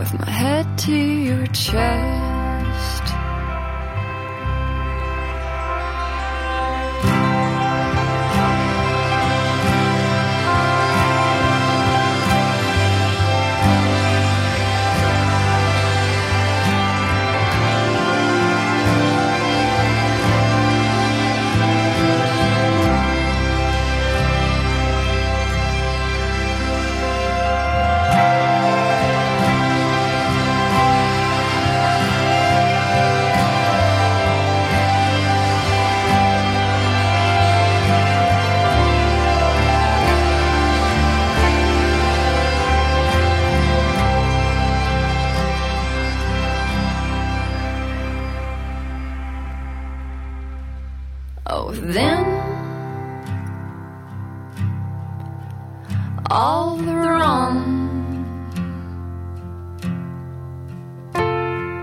Speaker 38: with my head to your chest. So then, all the wrong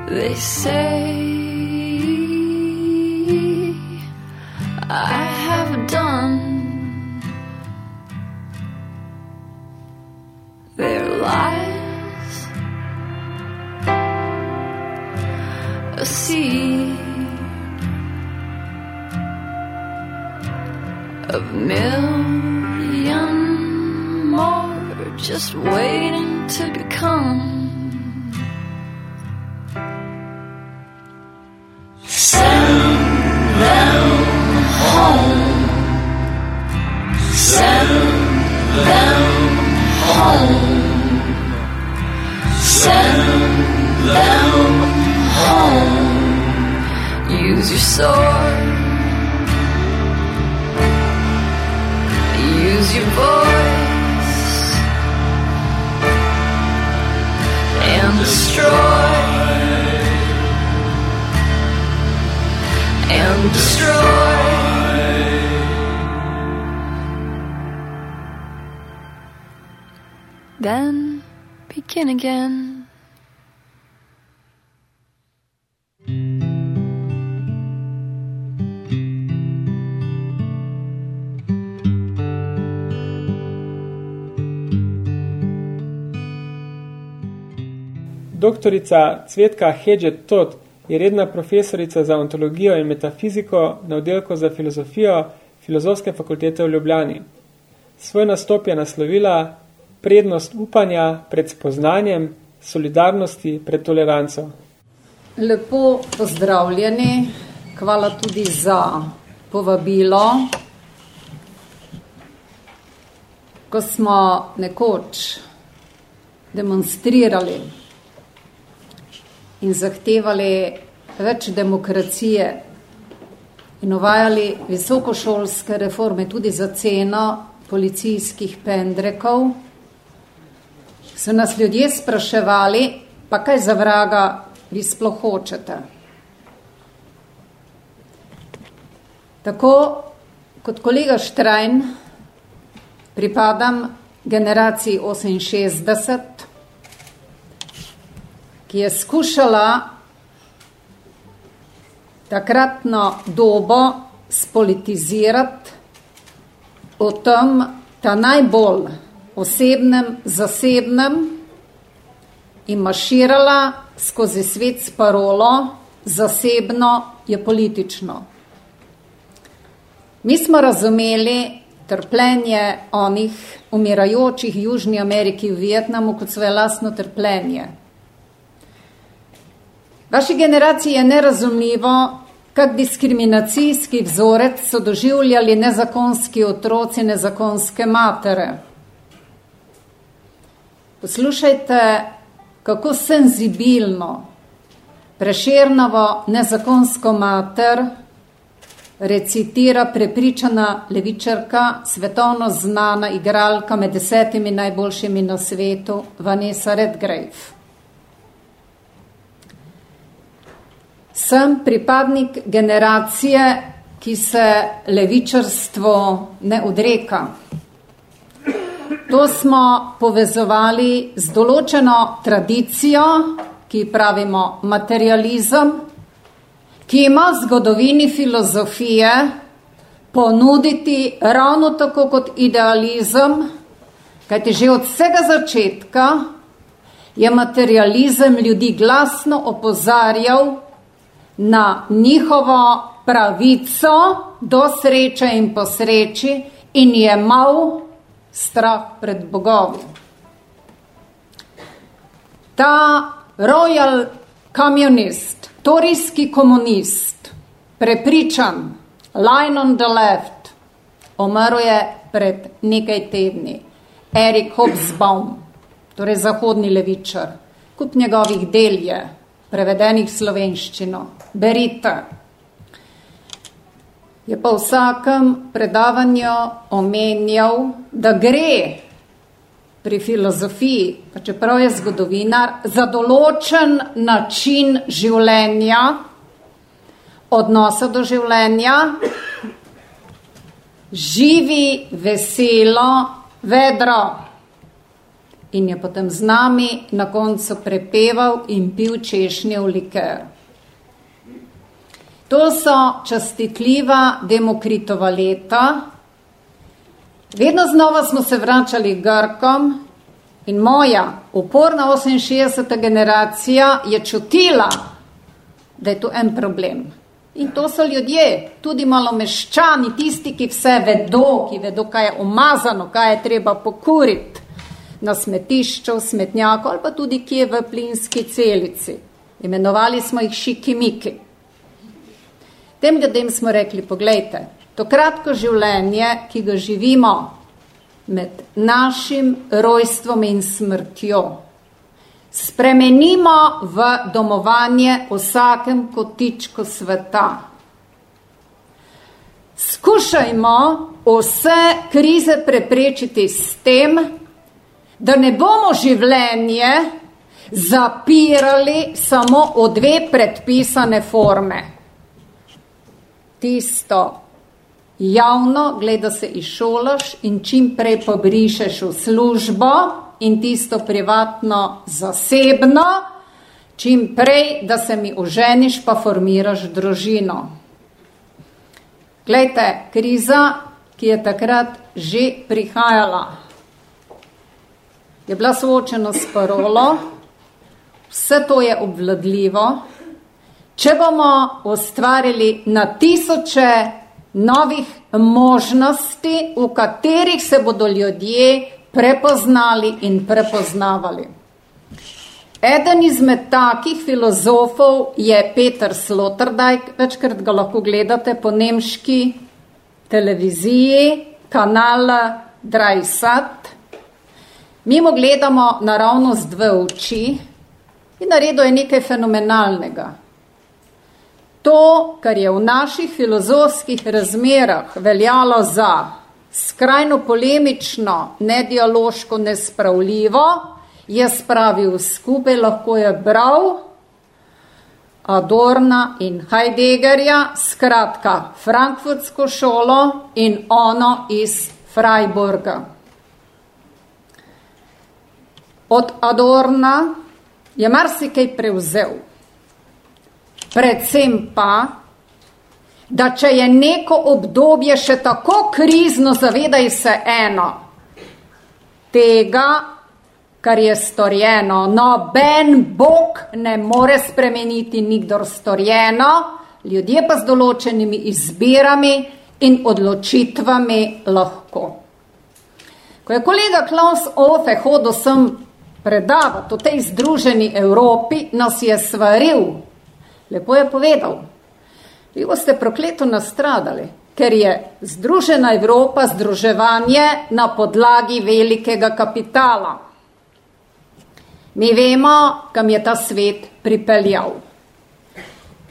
Speaker 38: they say I million more just waiting to become.
Speaker 4: Doktorica Cvetka Hedžet Tot je redna profesorica za ontologijo in metafiziko na oddelku za filozofijo Filozofske fakultete v Ljubljani. Svoj nastop je naslovila prednost upanja pred spoznanjem, solidarnosti pred toleranco.
Speaker 39: Lepo pozdravljeni, hvala tudi za povabilo. Ko smo nekoč demonstrirali in zahtevali več demokracije in uvajali visokošolske reforme tudi za ceno policijskih pendrekov, so nas ljudje spraševali, pa kaj za vraga vi sploh hočete. Tako kot kolega Štrajn pripadam generaciji 68, ki je skušala takratno dobo spolitizirati o tem, ta najbolj osebnem, zasebnem in maširala skozi svet s parolo zasebno je politično. Mi smo razumeli trpljenje onih umirajočih v Južni Ameriki v Vietnamu kot svoje lastno trpljenje. Vaši generaciji je nerazumljivo, kak diskriminacijski vzorec so doživljali nezakonski otroci, nezakonske matere. Poslušajte, kako senzibilno preširnovo nezakonsko mater recitira prepričana levičarka, svetovno znana igralka med desetimi najboljšimi na svetu, Vanessa Redgrave. Sem pripadnik generacije, ki se levičarstvo ne odreka. To smo povezovali z določeno tradicijo, ki pravimo materializem, ki ima v zgodovini filozofije ponuditi ravno tako kot idealizem, kajti že od vsega začetka je materializem ljudi glasno opozarjal na njihovo pravico do sreče in posreči in je mal strah pred bogovi. Ta royal communist, torijski komunist, prepričan, line on the left, umrl je pred nekaj tedni. Erik Hobsbawm, torej zahodni levičar, kup njegovih del je prevedenih slovenščino. Berite. Je pa v vsakem predavanju omenjal, da gre pri filozofiji, pa čeprav je zgodovinar, za določen način življenja, odnosa do življenja, živi veselo, vedro, in je potem z nami na koncu prepeval in pil češnjev liker. To so častitljiva Demokritova leta. Vedno znova smo se vračali Grkom in moja uporna 68. generacija je čutila, da je to en problem. In to so ljudje, tudi malo meščani, tisti, ki vse vedo, ki vedo, kaj je umazano, kaj je treba pokuriti na smetišču, v smetnjaku ali pa tudi kje v plinski celici. Imenovali smo jih šikimiki. Tem ljudem smo rekli, poglejte, to kratko življenje, ki ga živimo med našim rojstvom in smrtjo, spremenimo v domovanje vsakem kotičku sveta. Skušajmo vse krize preprečiti s tem, da ne bomo življenje zapirali samo v dve predpisane forme. Tisto javno, gleda se izšolaš in čim prej pobrišeš v službo in tisto privatno zasebno, čim prej, da se mi oženiš pa formiraš družino. Glejte, kriza, ki je takrat že prihajala, je bila soočena s parolo, vse to je obvladljivo. Če bomo ustvarili na tisoče novih možnosti, v katerih se bodo ljudje prepoznali in prepoznavali. Eden izmed takih filozofov je Peter Sloterdijk, večkrat ga lahko gledate po nemški televiziji, kanala Dreisat. Mi mu gledamo naravnost v oči in naredil je nekaj fenomenalnega. To, kar je v naših filozofskih razmerah veljalo za skrajno polemično, nedialoško, nespravljivo, je spravil skupaj, lahko je bral Adorna in Heideggerja, skratka Frankfurtsko šolo in ono iz Freiburga. Od Adorna je marsikaj prevzel. Predvsem pa, da če je neko obdobje še tako krizno, zavedaj se eno. Tega, kar je storjeno, noben Bog ne more spremeniti nikdor storjeno, ljudje pa z določenimi izbirami in odločitvami lahko. Ko je kolega Klaus Ofe hodil sem predavati v tej združeni Evropi, nas je svaril. Lepo je povedal, vi boste prokleto nastradali, ker je združena Evropa združevanje na podlagi velikega kapitala. Mi vemo, kam je ta svet pripeljal.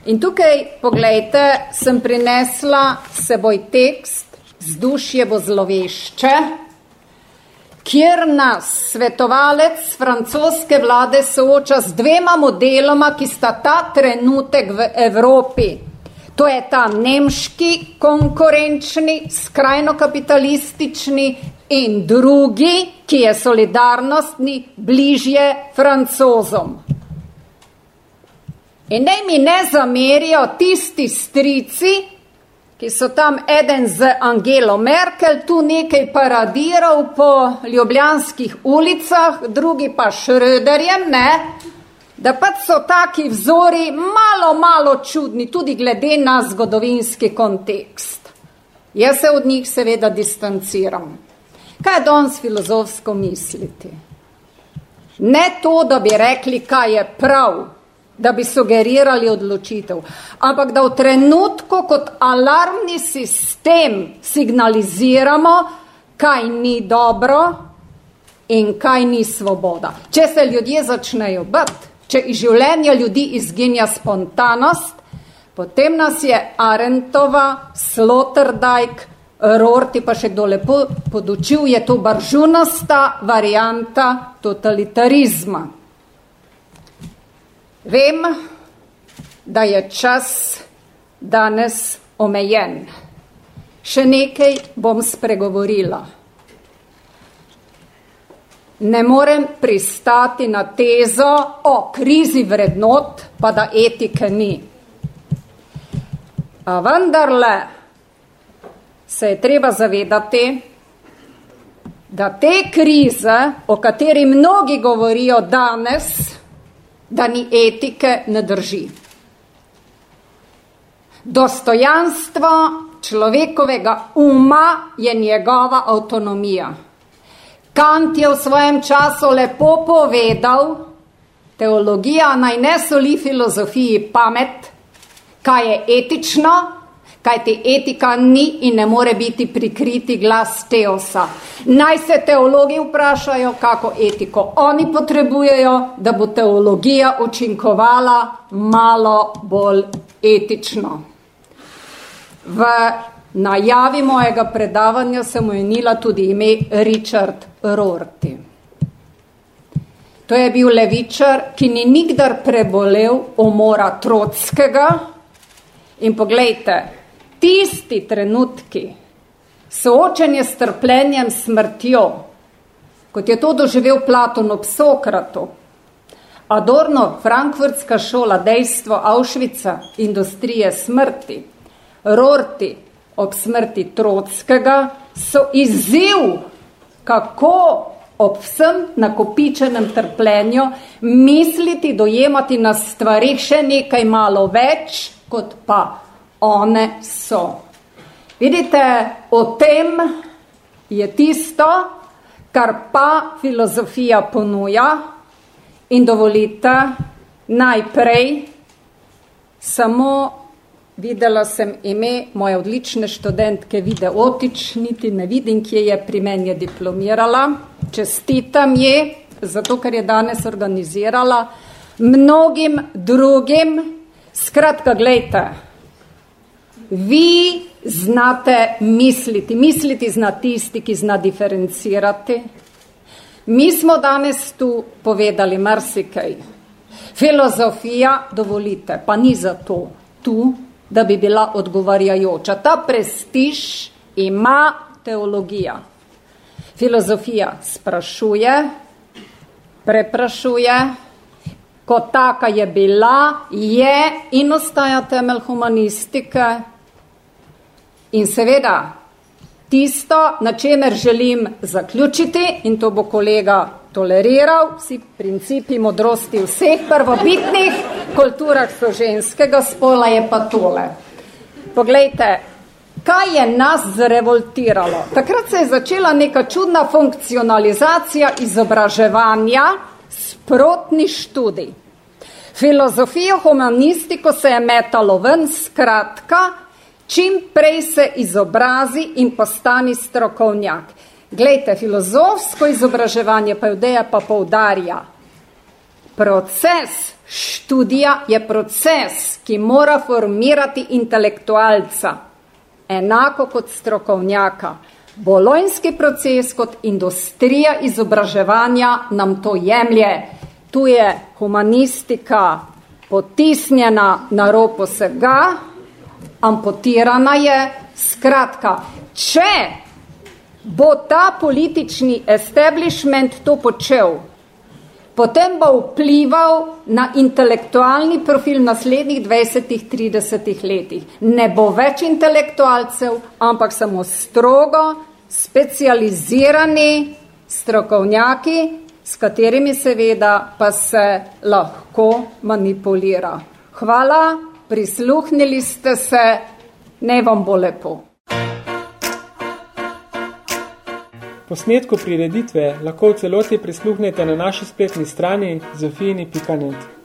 Speaker 39: In tukaj, pogledajte, sem prinesla seboj tekst, zdušje bo zlovešče, kjer nas svetovalec francoske vlade sooča z dvema modeloma, ki sta ta trenutek v Evropi. To je ta nemški, konkurenčni, skrajno kapitalistični in drugi, ki je solidarnostni, bližje francozom. In naj mi ne zamerijo tisti strici, ki so tam eden z Angelo Merkel tu nekaj paradiral po ljubljanskih ulicah, drugi pa Schröderjem, ne, da pač so taki vzori malo, malo čudni, tudi glede na zgodovinski kontekst. Jaz se od njih seveda distanciram. Kaj je danes filozofsko misliti? Ne to, da bi rekli, kaj je prav, da bi sugerirali odločitev. Ampak da v trenutku kot alarmni sistem signaliziramo, kaj ni dobro in kaj ni svoboda. Če se ljudje začnejo bati, če iz življenja ljudi izginja spontanost, potem nas je Arentova, Sloterdijk, Rorti pa še kdo lepo podučil, je to baržunasta varianta totalitarizma. Vem, da je čas danes omejen. Še nekaj bom spregovorila. ne morem pristati na tezo o krizi vrednot, pa da etike ni. A vendarle se je treba zavedati, da te krize, o kateri mnogi govorijo danes, da ni etike, ne drži. Dostojanstvo človekovega uma je njegova avtonomija. Kant je v svojem času lepo povedal, teologija naj ne soli filozofiji pamet, kaj je etično, kaj ti etika ni in ne more biti prikriti glas teosa. Naj se teologi vprašajo, kako etiko oni potrebujejo, da bo teologija učinkovala malo bolj etično. V najavi mojega predavanja sem omenila tudi ime Richard Rorty. To je bil levičar, ki ni nikdar prebolel umora Trotskega. In poglejte, tisti trenutki, soočenje s trpljenjem smrtjo, kot je to doživel Platon ob Sokratu, Adorno, Frankfurtska šola, dejstvo Auschwitza, industrije smrti, Rorti ob smrti Trotskega so izziv, kako ob vsem nakopičenem trpljenju misliti, dojemati na stvarih še nekaj malo več, kot pa one so. Vidite, o tem je tisto, kar pa filozofija ponuja in dovolite najprej samo Videla sem ime moje odlične študentke Vide Otič, niti ne vidim, kje je pri meni diplomirala. Čestitam je, zato ker je danes organizirala, mnogim drugim. Skratka, gledajte, vi znate misliti, misliti zna tisti, ki zna diferencirati. Mi smo danes tu povedali marsikaj. Filozofija, dovolite, pa ni za to tu, da bi bila odgovarjajoča. Ta prestiž ima teologija. Filozofija sprašuje, preprašuje, kot taka je bila, je in ostaja temelj humanistike. In seveda, tisto, na čemer želim zaključiti, in to bo kolega toleriral, vsi principi modrosti vseh prvobitnih kulturah so ženskega spola, je pa tole. Poglejte, kaj je nas zrevoltiralo? Takrat se je začela neka čudna funkcionalizacija izobraževanja, sprotni študij. Filozofijo, humanistiko se je metalo ven, skratka, čim prej se izobrazi in postani strokovnjak. Glejte, filozofsko izobraževanje pa judeja pa poudarja. Proces študija je proces, ki mora formirati intelektualca, enako kot strokovnjaka. Bolonjski proces kot industrija izobraževanja nam to jemlje. Tu je humanistika potisnjena na rob vsega, amputirana je. Skratka, če bo ta politični establishment to počel, potem bo vplival na intelektualni profil naslednjih 20-30 letih. Ne bo več intelektualcev, ampak samo strogo specializirani strokovnjaki, s katerimi seveda pa se lahko manipulira. Hvala, prisluhnili ste se, ne vam bo lepo.
Speaker 4: Posnetku prireditve lahko v celoti prisluhnete na naši spletni strani zofijini.net.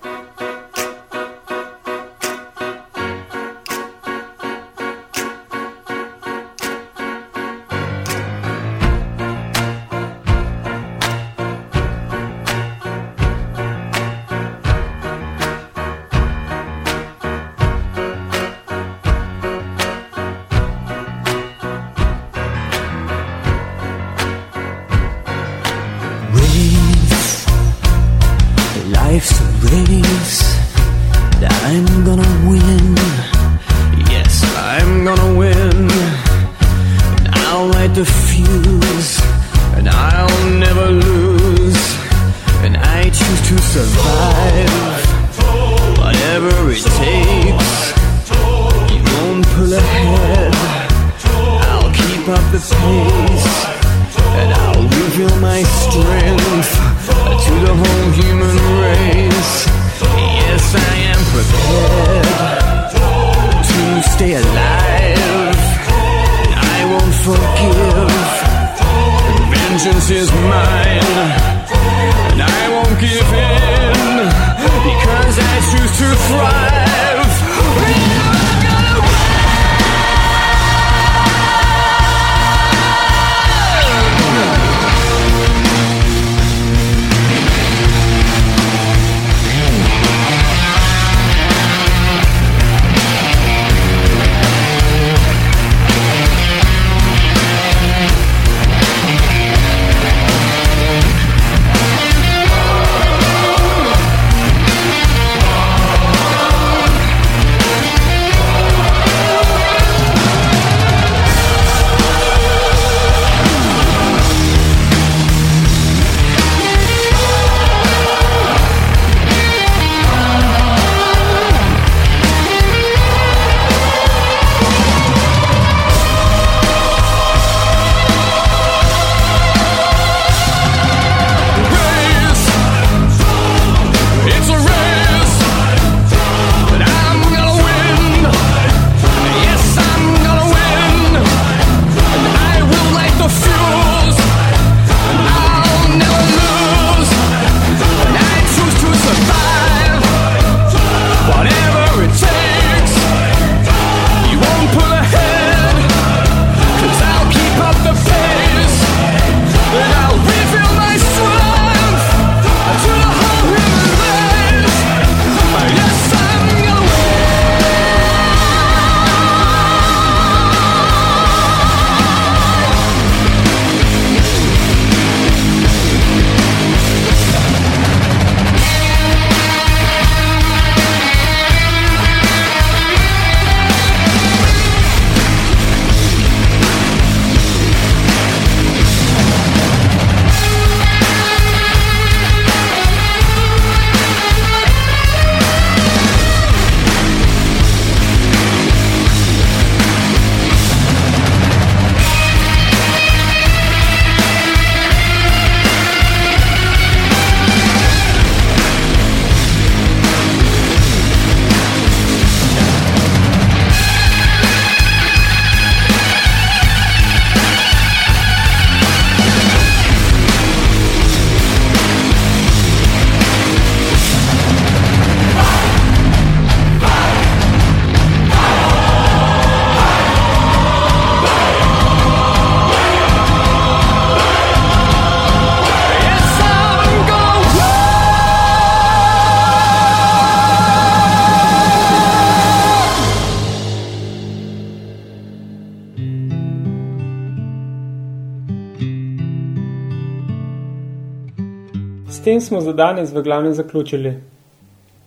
Speaker 4: smo za danes v glavnem zaključili.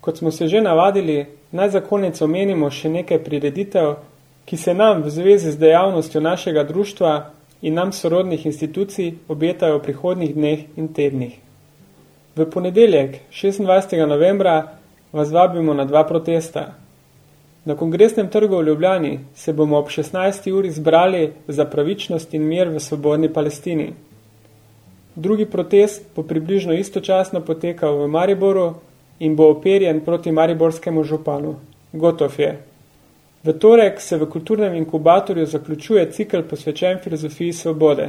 Speaker 4: Kot smo se že navadili, naj za konec omenimo še nekaj prireditev, ki se nam v zvezi z dejavnostjo našega društva in nam sorodnih institucij obetajo v prihodnjih dneh in tednih. V ponedeljek, 26. novembra, vas vabimo na dva protesta. Na kongresnem trgu v Ljubljani se bomo ob 16. uri zbrali za pravičnost in mir v svobodni Palestini. Drugi protest bo približno istočasno potekal v Mariboru in bo operjen proti mariborskemu županu. Gotov je. V torek se v kulturnem inkubatorju zaključuje cikl posvečen filozofiji svobode.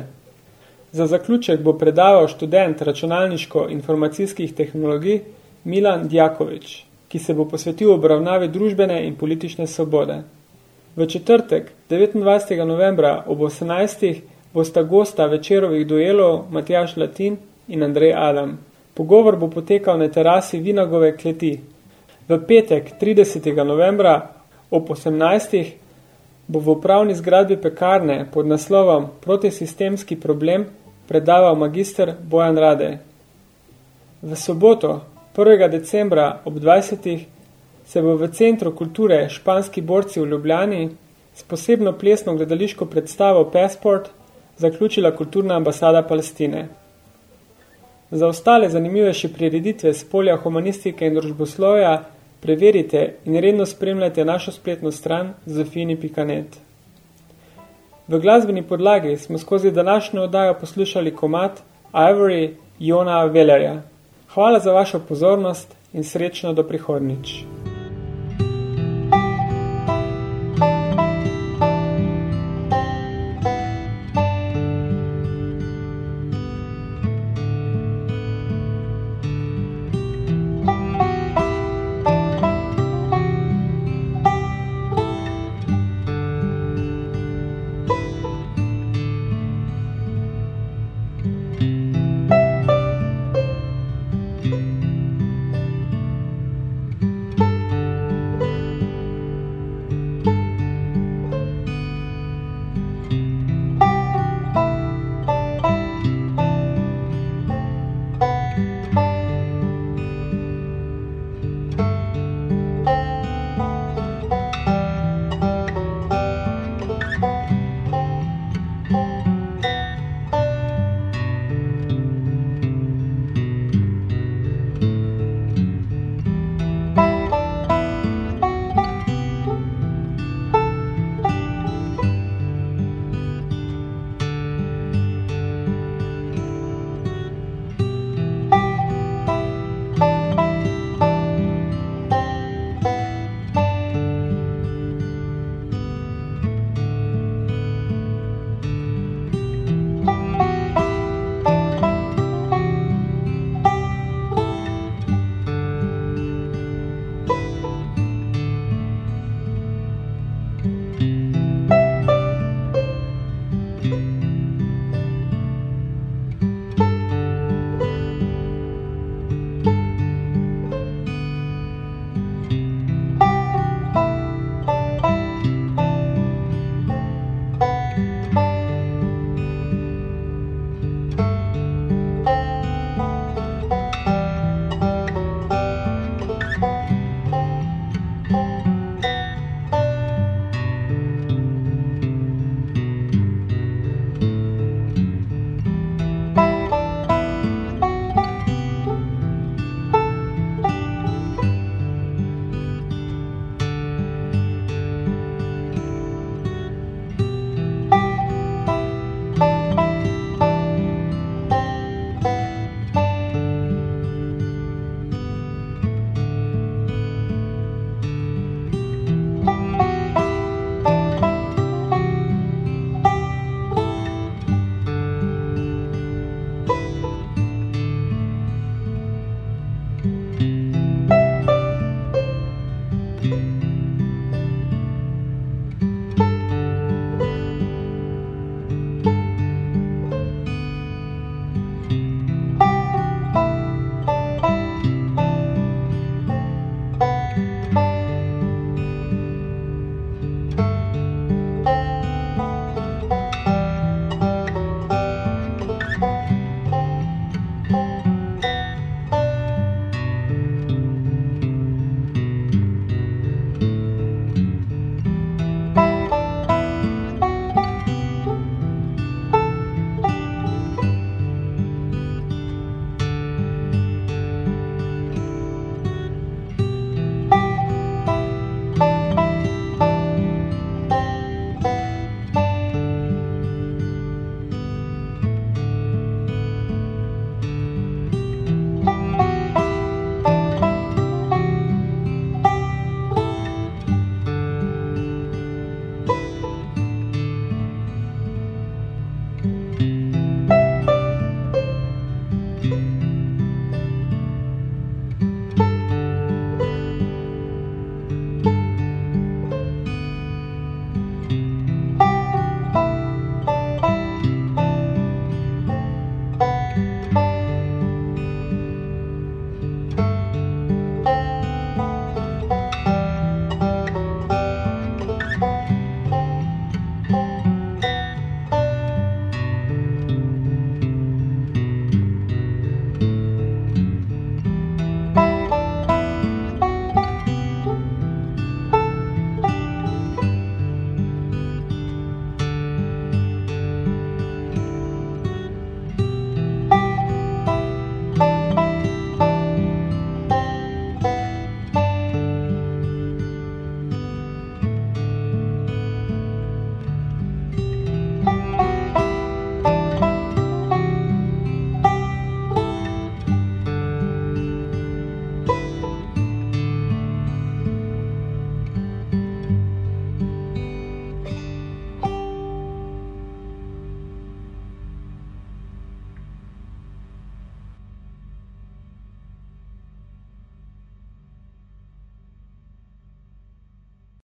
Speaker 4: Za zaključek bo predaval študent računalniško-informacijskih tehnologij Milan Djakovič, ki se bo posvetil obravnavi družbene in politične svobode. V četrtek, 29. novembra ob 18. bosta gosta večerovih duelov Matjaš Latin in Andrej Adam. Pogovor bo potekal na terasi Vinagove kleti. V petek, 30. novembra ob 18. bo v upravni zgradbi pekarne pod naslovom Protisistemski problem predaval magister Bojan Rade. V soboto, 1. decembra ob 20. se bo v Centru kulture Španski borci v Ljubljani s posebno plesno gledališko predstavo Passport zaključila kulturna ambasada Palestine. Za ostale zanimivejše prireditve z polja humanistike in družboslovja preverite in redno spremljajte našo spletno stran zofini.net. V glasbeni podlagi smo skozi današnjo oddajo poslušali komat Ivory Jona Velerja. Hvala za vašo pozornost in srečno do prihodnič.